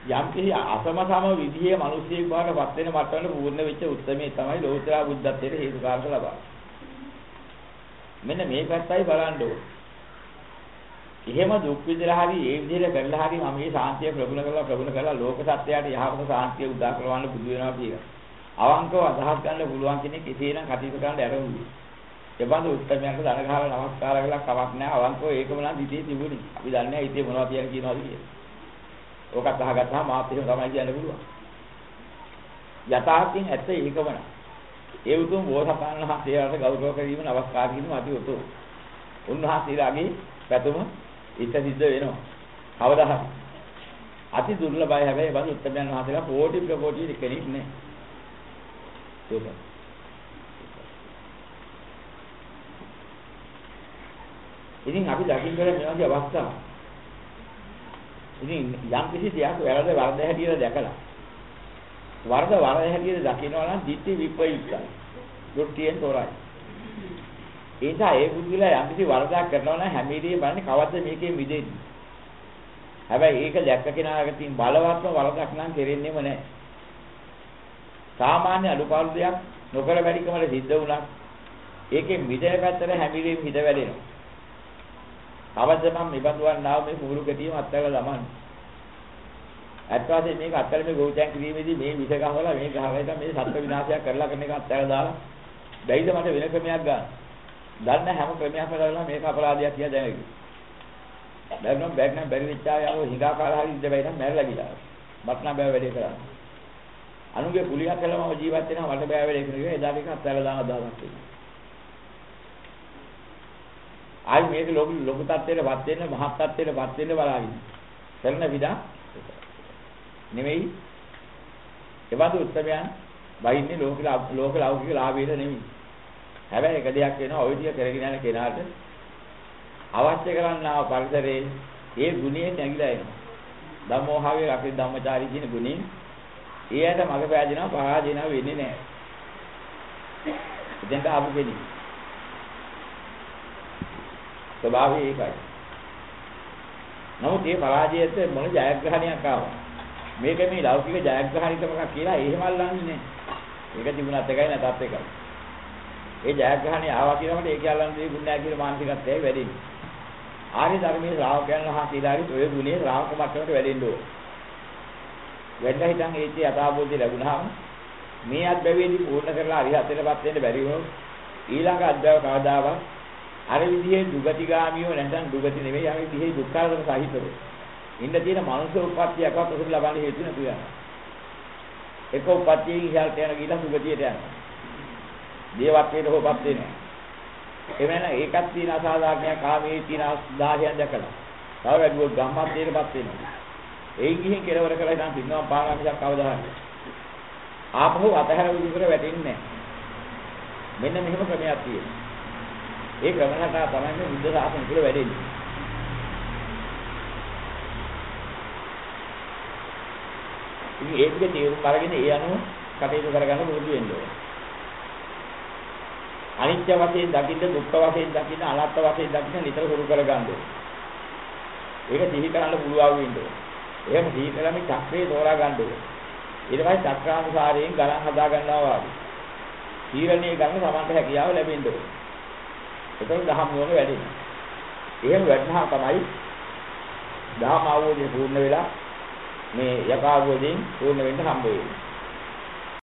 යම් කිසි අසම සම විදිහේ මිනිසියෙක් බවට පත් වෙන මට්ටමට පූර්ණ වෙච්ච උත්මේ තමයි ලෝතර බුද්ධත්වයට හේතුකාරක ලබන්නේ. මෙන්න මේ පැත්තයි බලන්න ඕනේ. එහෙම දුක් විඳලා හරි ඒ විදිහට කරලා හරි මම මේ සාන්තිය ප්‍රගුණ කරලා ප්‍රගුණ කරලා ලෝක සත්‍යයට යහපත සාන්තිය උදා කරවන්න බුදු වෙනවා කියලා. අවංකව අදහස් ගන්න පුළුවන් කෙනෙක් එසේනම් කටයුතු කරන්න ඇරෙන්නේ. ඒ බඳු උත්තරමයන්ට දන ගහලා නමස්කාර කරලා කමක් නැහැ. අවංකව ඒකම නම් හිතේ තිබුණේ. අපි දන්නේ නැහැ හිතේ මොනවද කියන්නේ කියනවාද කියලා. ඕකත් අහගත්තාම මාත් එහෙම තමයි කියන්න පුළුවන්. යථාර්ථයෙන් ඇත්ත ඒකම නෑ. ඒ උතුම් බෝසතාණන් වහන්සේලාට ගෞරව කිරීම නමස්කාර කිරීම අති උතුම්. උන්වහන්සේලාගේ පැතුම ඉත සිද්ධ වෙනවා. කවදා හරි. අති දුර්ලභයි හැබැයි බඳු උත්තරයන් වහන්සේලා කෝටි ප්‍රකෝටි කෙනෙක් නෑ. ඒක. ඉතින් අපි දකින්න මේ වගේ අවස්ථා. ඉතින් යම් කිසි දෙයක් වැරද්ද වරද හැටියට දැකලා වරද වරද හැටියට දකිනවා නම් ditthi විප්‍රයුක්තයි. දෘෂ්ටියෙන් තොරයි. ඒ නිසා ඒ බුද්ධිලා යම් කිසි වරදක් කරනවා නම් හැම ඉරියේ බලන්නේ කවද්ද මේකෙන් මිදෙන්නේ. හැබැයි ඒක දැක්ක කෙනාගේ තියෙන බලවත්ම වරදක් නම් කෙරෙන්නේම නැහැ. සාමාන්‍ය අඩුපාඩු දෙයක් නොකර බැරිකමල සිද්ධ වුණා. ඒකෙන් මිදෙන පැත්තට හැම ඉරියේම හිත වැඩෙනවා. කවද්ද මම මෙබඳුවන් නාව මේ කුඹුරු කෙටියම අත්හැරලා ළමන්නේ. ඇත්ත වශයෙන් මේක අත්හැර මේ ගෝචයන් කිරීමේදී මේ විස ගහවලා මේ ගහවලා මේ සත්ත්ව විනාශයක් කරලා කරන එක අත්හැරලා දාලා බැයිද මට වෙන ක්‍රමයක් ගන්න. දන්න හැම ක්‍රමයක්ම කරලා මේක අපරාධයක් කියලා දැනගන්න. බැරිනම් බැරි නම් බැරි වෙච්චා යව හිඟා කාලා හරි ඉඳ බැයි නම් මැරලා ගියා. මට නම් බෑ වැඩේ කරන්න. අනුගේ කුලියක් කළා මම ජීවත් වෙනවා මට බෑ වැඩේ කරන්න. එදාට එක අත්හැරලා දාන අදහසක් තියෙනවා. ආයි මේක ලොකු ලොකු තත්ත්වයටපත් වෙන්න මහත් තත්ත්වයටපත් වෙන්න බලාගෙන. කරන විදා නෙමෙයි. එවඳු උත්තරයන් වයින්නේ ලෝක ලෝක ලෞකික ලාභයට නෙමෙයි. හැබැයි එක දෙයක් වෙනවා ওই ටික කරගෙන යන කෙනාට අවශ්‍ය කරන්නා පරිසරයේ ඒ ගුණයේ නැగిලා එනවා. ධම්මෝහාවේ අපේ ධම්මචාරී කියන ගුණේ ඒයට මඟ පෑදෙනවා පරාජිනවා වෙන්නේ නැහැ. ඉතින්ට ආපු කෙනෙක්. ස්වභාවය ඒකයි. නමුත් මේ පරාජයට මොන ජයග්‍රහණයක් ආවා. මේක මේ ලෞකික ජයග්‍රහණිකමක් කියලා එහෙම අල්ලන්නේ නැහැ. ඒක තිබුණත් එකයි නැතත් එකයි. ඒ ජයග්‍රහණය ආවා කියනකොට ඒක අල්ලන්නේ දෙයක් නැහැ කියන මානසිකත්වයයි වැඩෙන්නේ. ආර්ය ධර්මයේ ශ්‍රාවකයන් වහන්සේලාගේ ඔය ගුණේ ශ්‍රාවක මට්ටමට වැඩෙන්න ඕන. වෙන්න හිටන් ඒකේ යථාභූතය ලැබුණාම මේ අත්දැවීදී පූර්ණ කරලා අරිහතටපත් වෙන්න බැරි වුණොත් ඊළඟ අත්දැව කවදාවත් අර විදිහේ දුගතිගාමියෝ නැත්නම් දුගති නෙවෙයි අර විදිහේ දුක්ඛාරතන සහිතව. ඉන්න තියෙන මනුෂ්‍ය උප්පත්තියක්වත් ඔසුරු ලබන්නේ හේතු නැතු යනවා. එක උප්පත්තියෙන් ඉහළට යන ගිහින් සුගතියට යනවා. දේවත්වයට හොපත් වෙනවා. එවෙන ඒකත් තියෙන අසාධාරණයක් කාමයේ තියෙන දාහයන් දැකලා. තව වැඩුවොත් ගම්මත්යටපත් වෙනවා. ඒ ගිහින් කෙලවර කරලා ඉතින් පින්නම් පාගා මිසක් කවදා හරි. ආපහු අතහැර විදුකර වැටෙන්නේ නැහැ. මෙන්න මෙහෙම ක්‍රමයක් තියෙනවා. ඒ ක්‍රමකට තමයි බුද්ධ ශාසනය තුළ වැඩෙන්නේ. ඉතින් ඒකේ තේරුම් අරගෙන ඒ අනුව කටයුතු කරගන්න පුරුදු වෙන්න ඕනේ. අනිත්‍ය වශයෙන් දකින්න, දුක්ඛ වශයෙන් දකින්න, අනාත්ම වශයෙන් දකින්න නිතර හුරු කරගන්න ඕනේ. ඒක සිහි කරන්න පුළුවන් වෙන්න ඕනේ. එහෙම සිහි කරමින් චක්‍රේ තෝරා ගන්න ඕනේ. ඊට පස්සේ චක්‍රානුසාරයෙන් ගණන් හදා ගන්නවා වගේ. තීරණය ගන්න සමන්ත හැකියාව ලැබෙන්න ඕනේ. එතකොට දහම් නුවණ වැඩෙනවා. එහෙම වැඩනහම තමයි දහම් අවබෝධය පූර්ණ වෙලා මේ යකාවෝදීන් පූර්ණ වෙන්න හම්බ වෙන්නේ.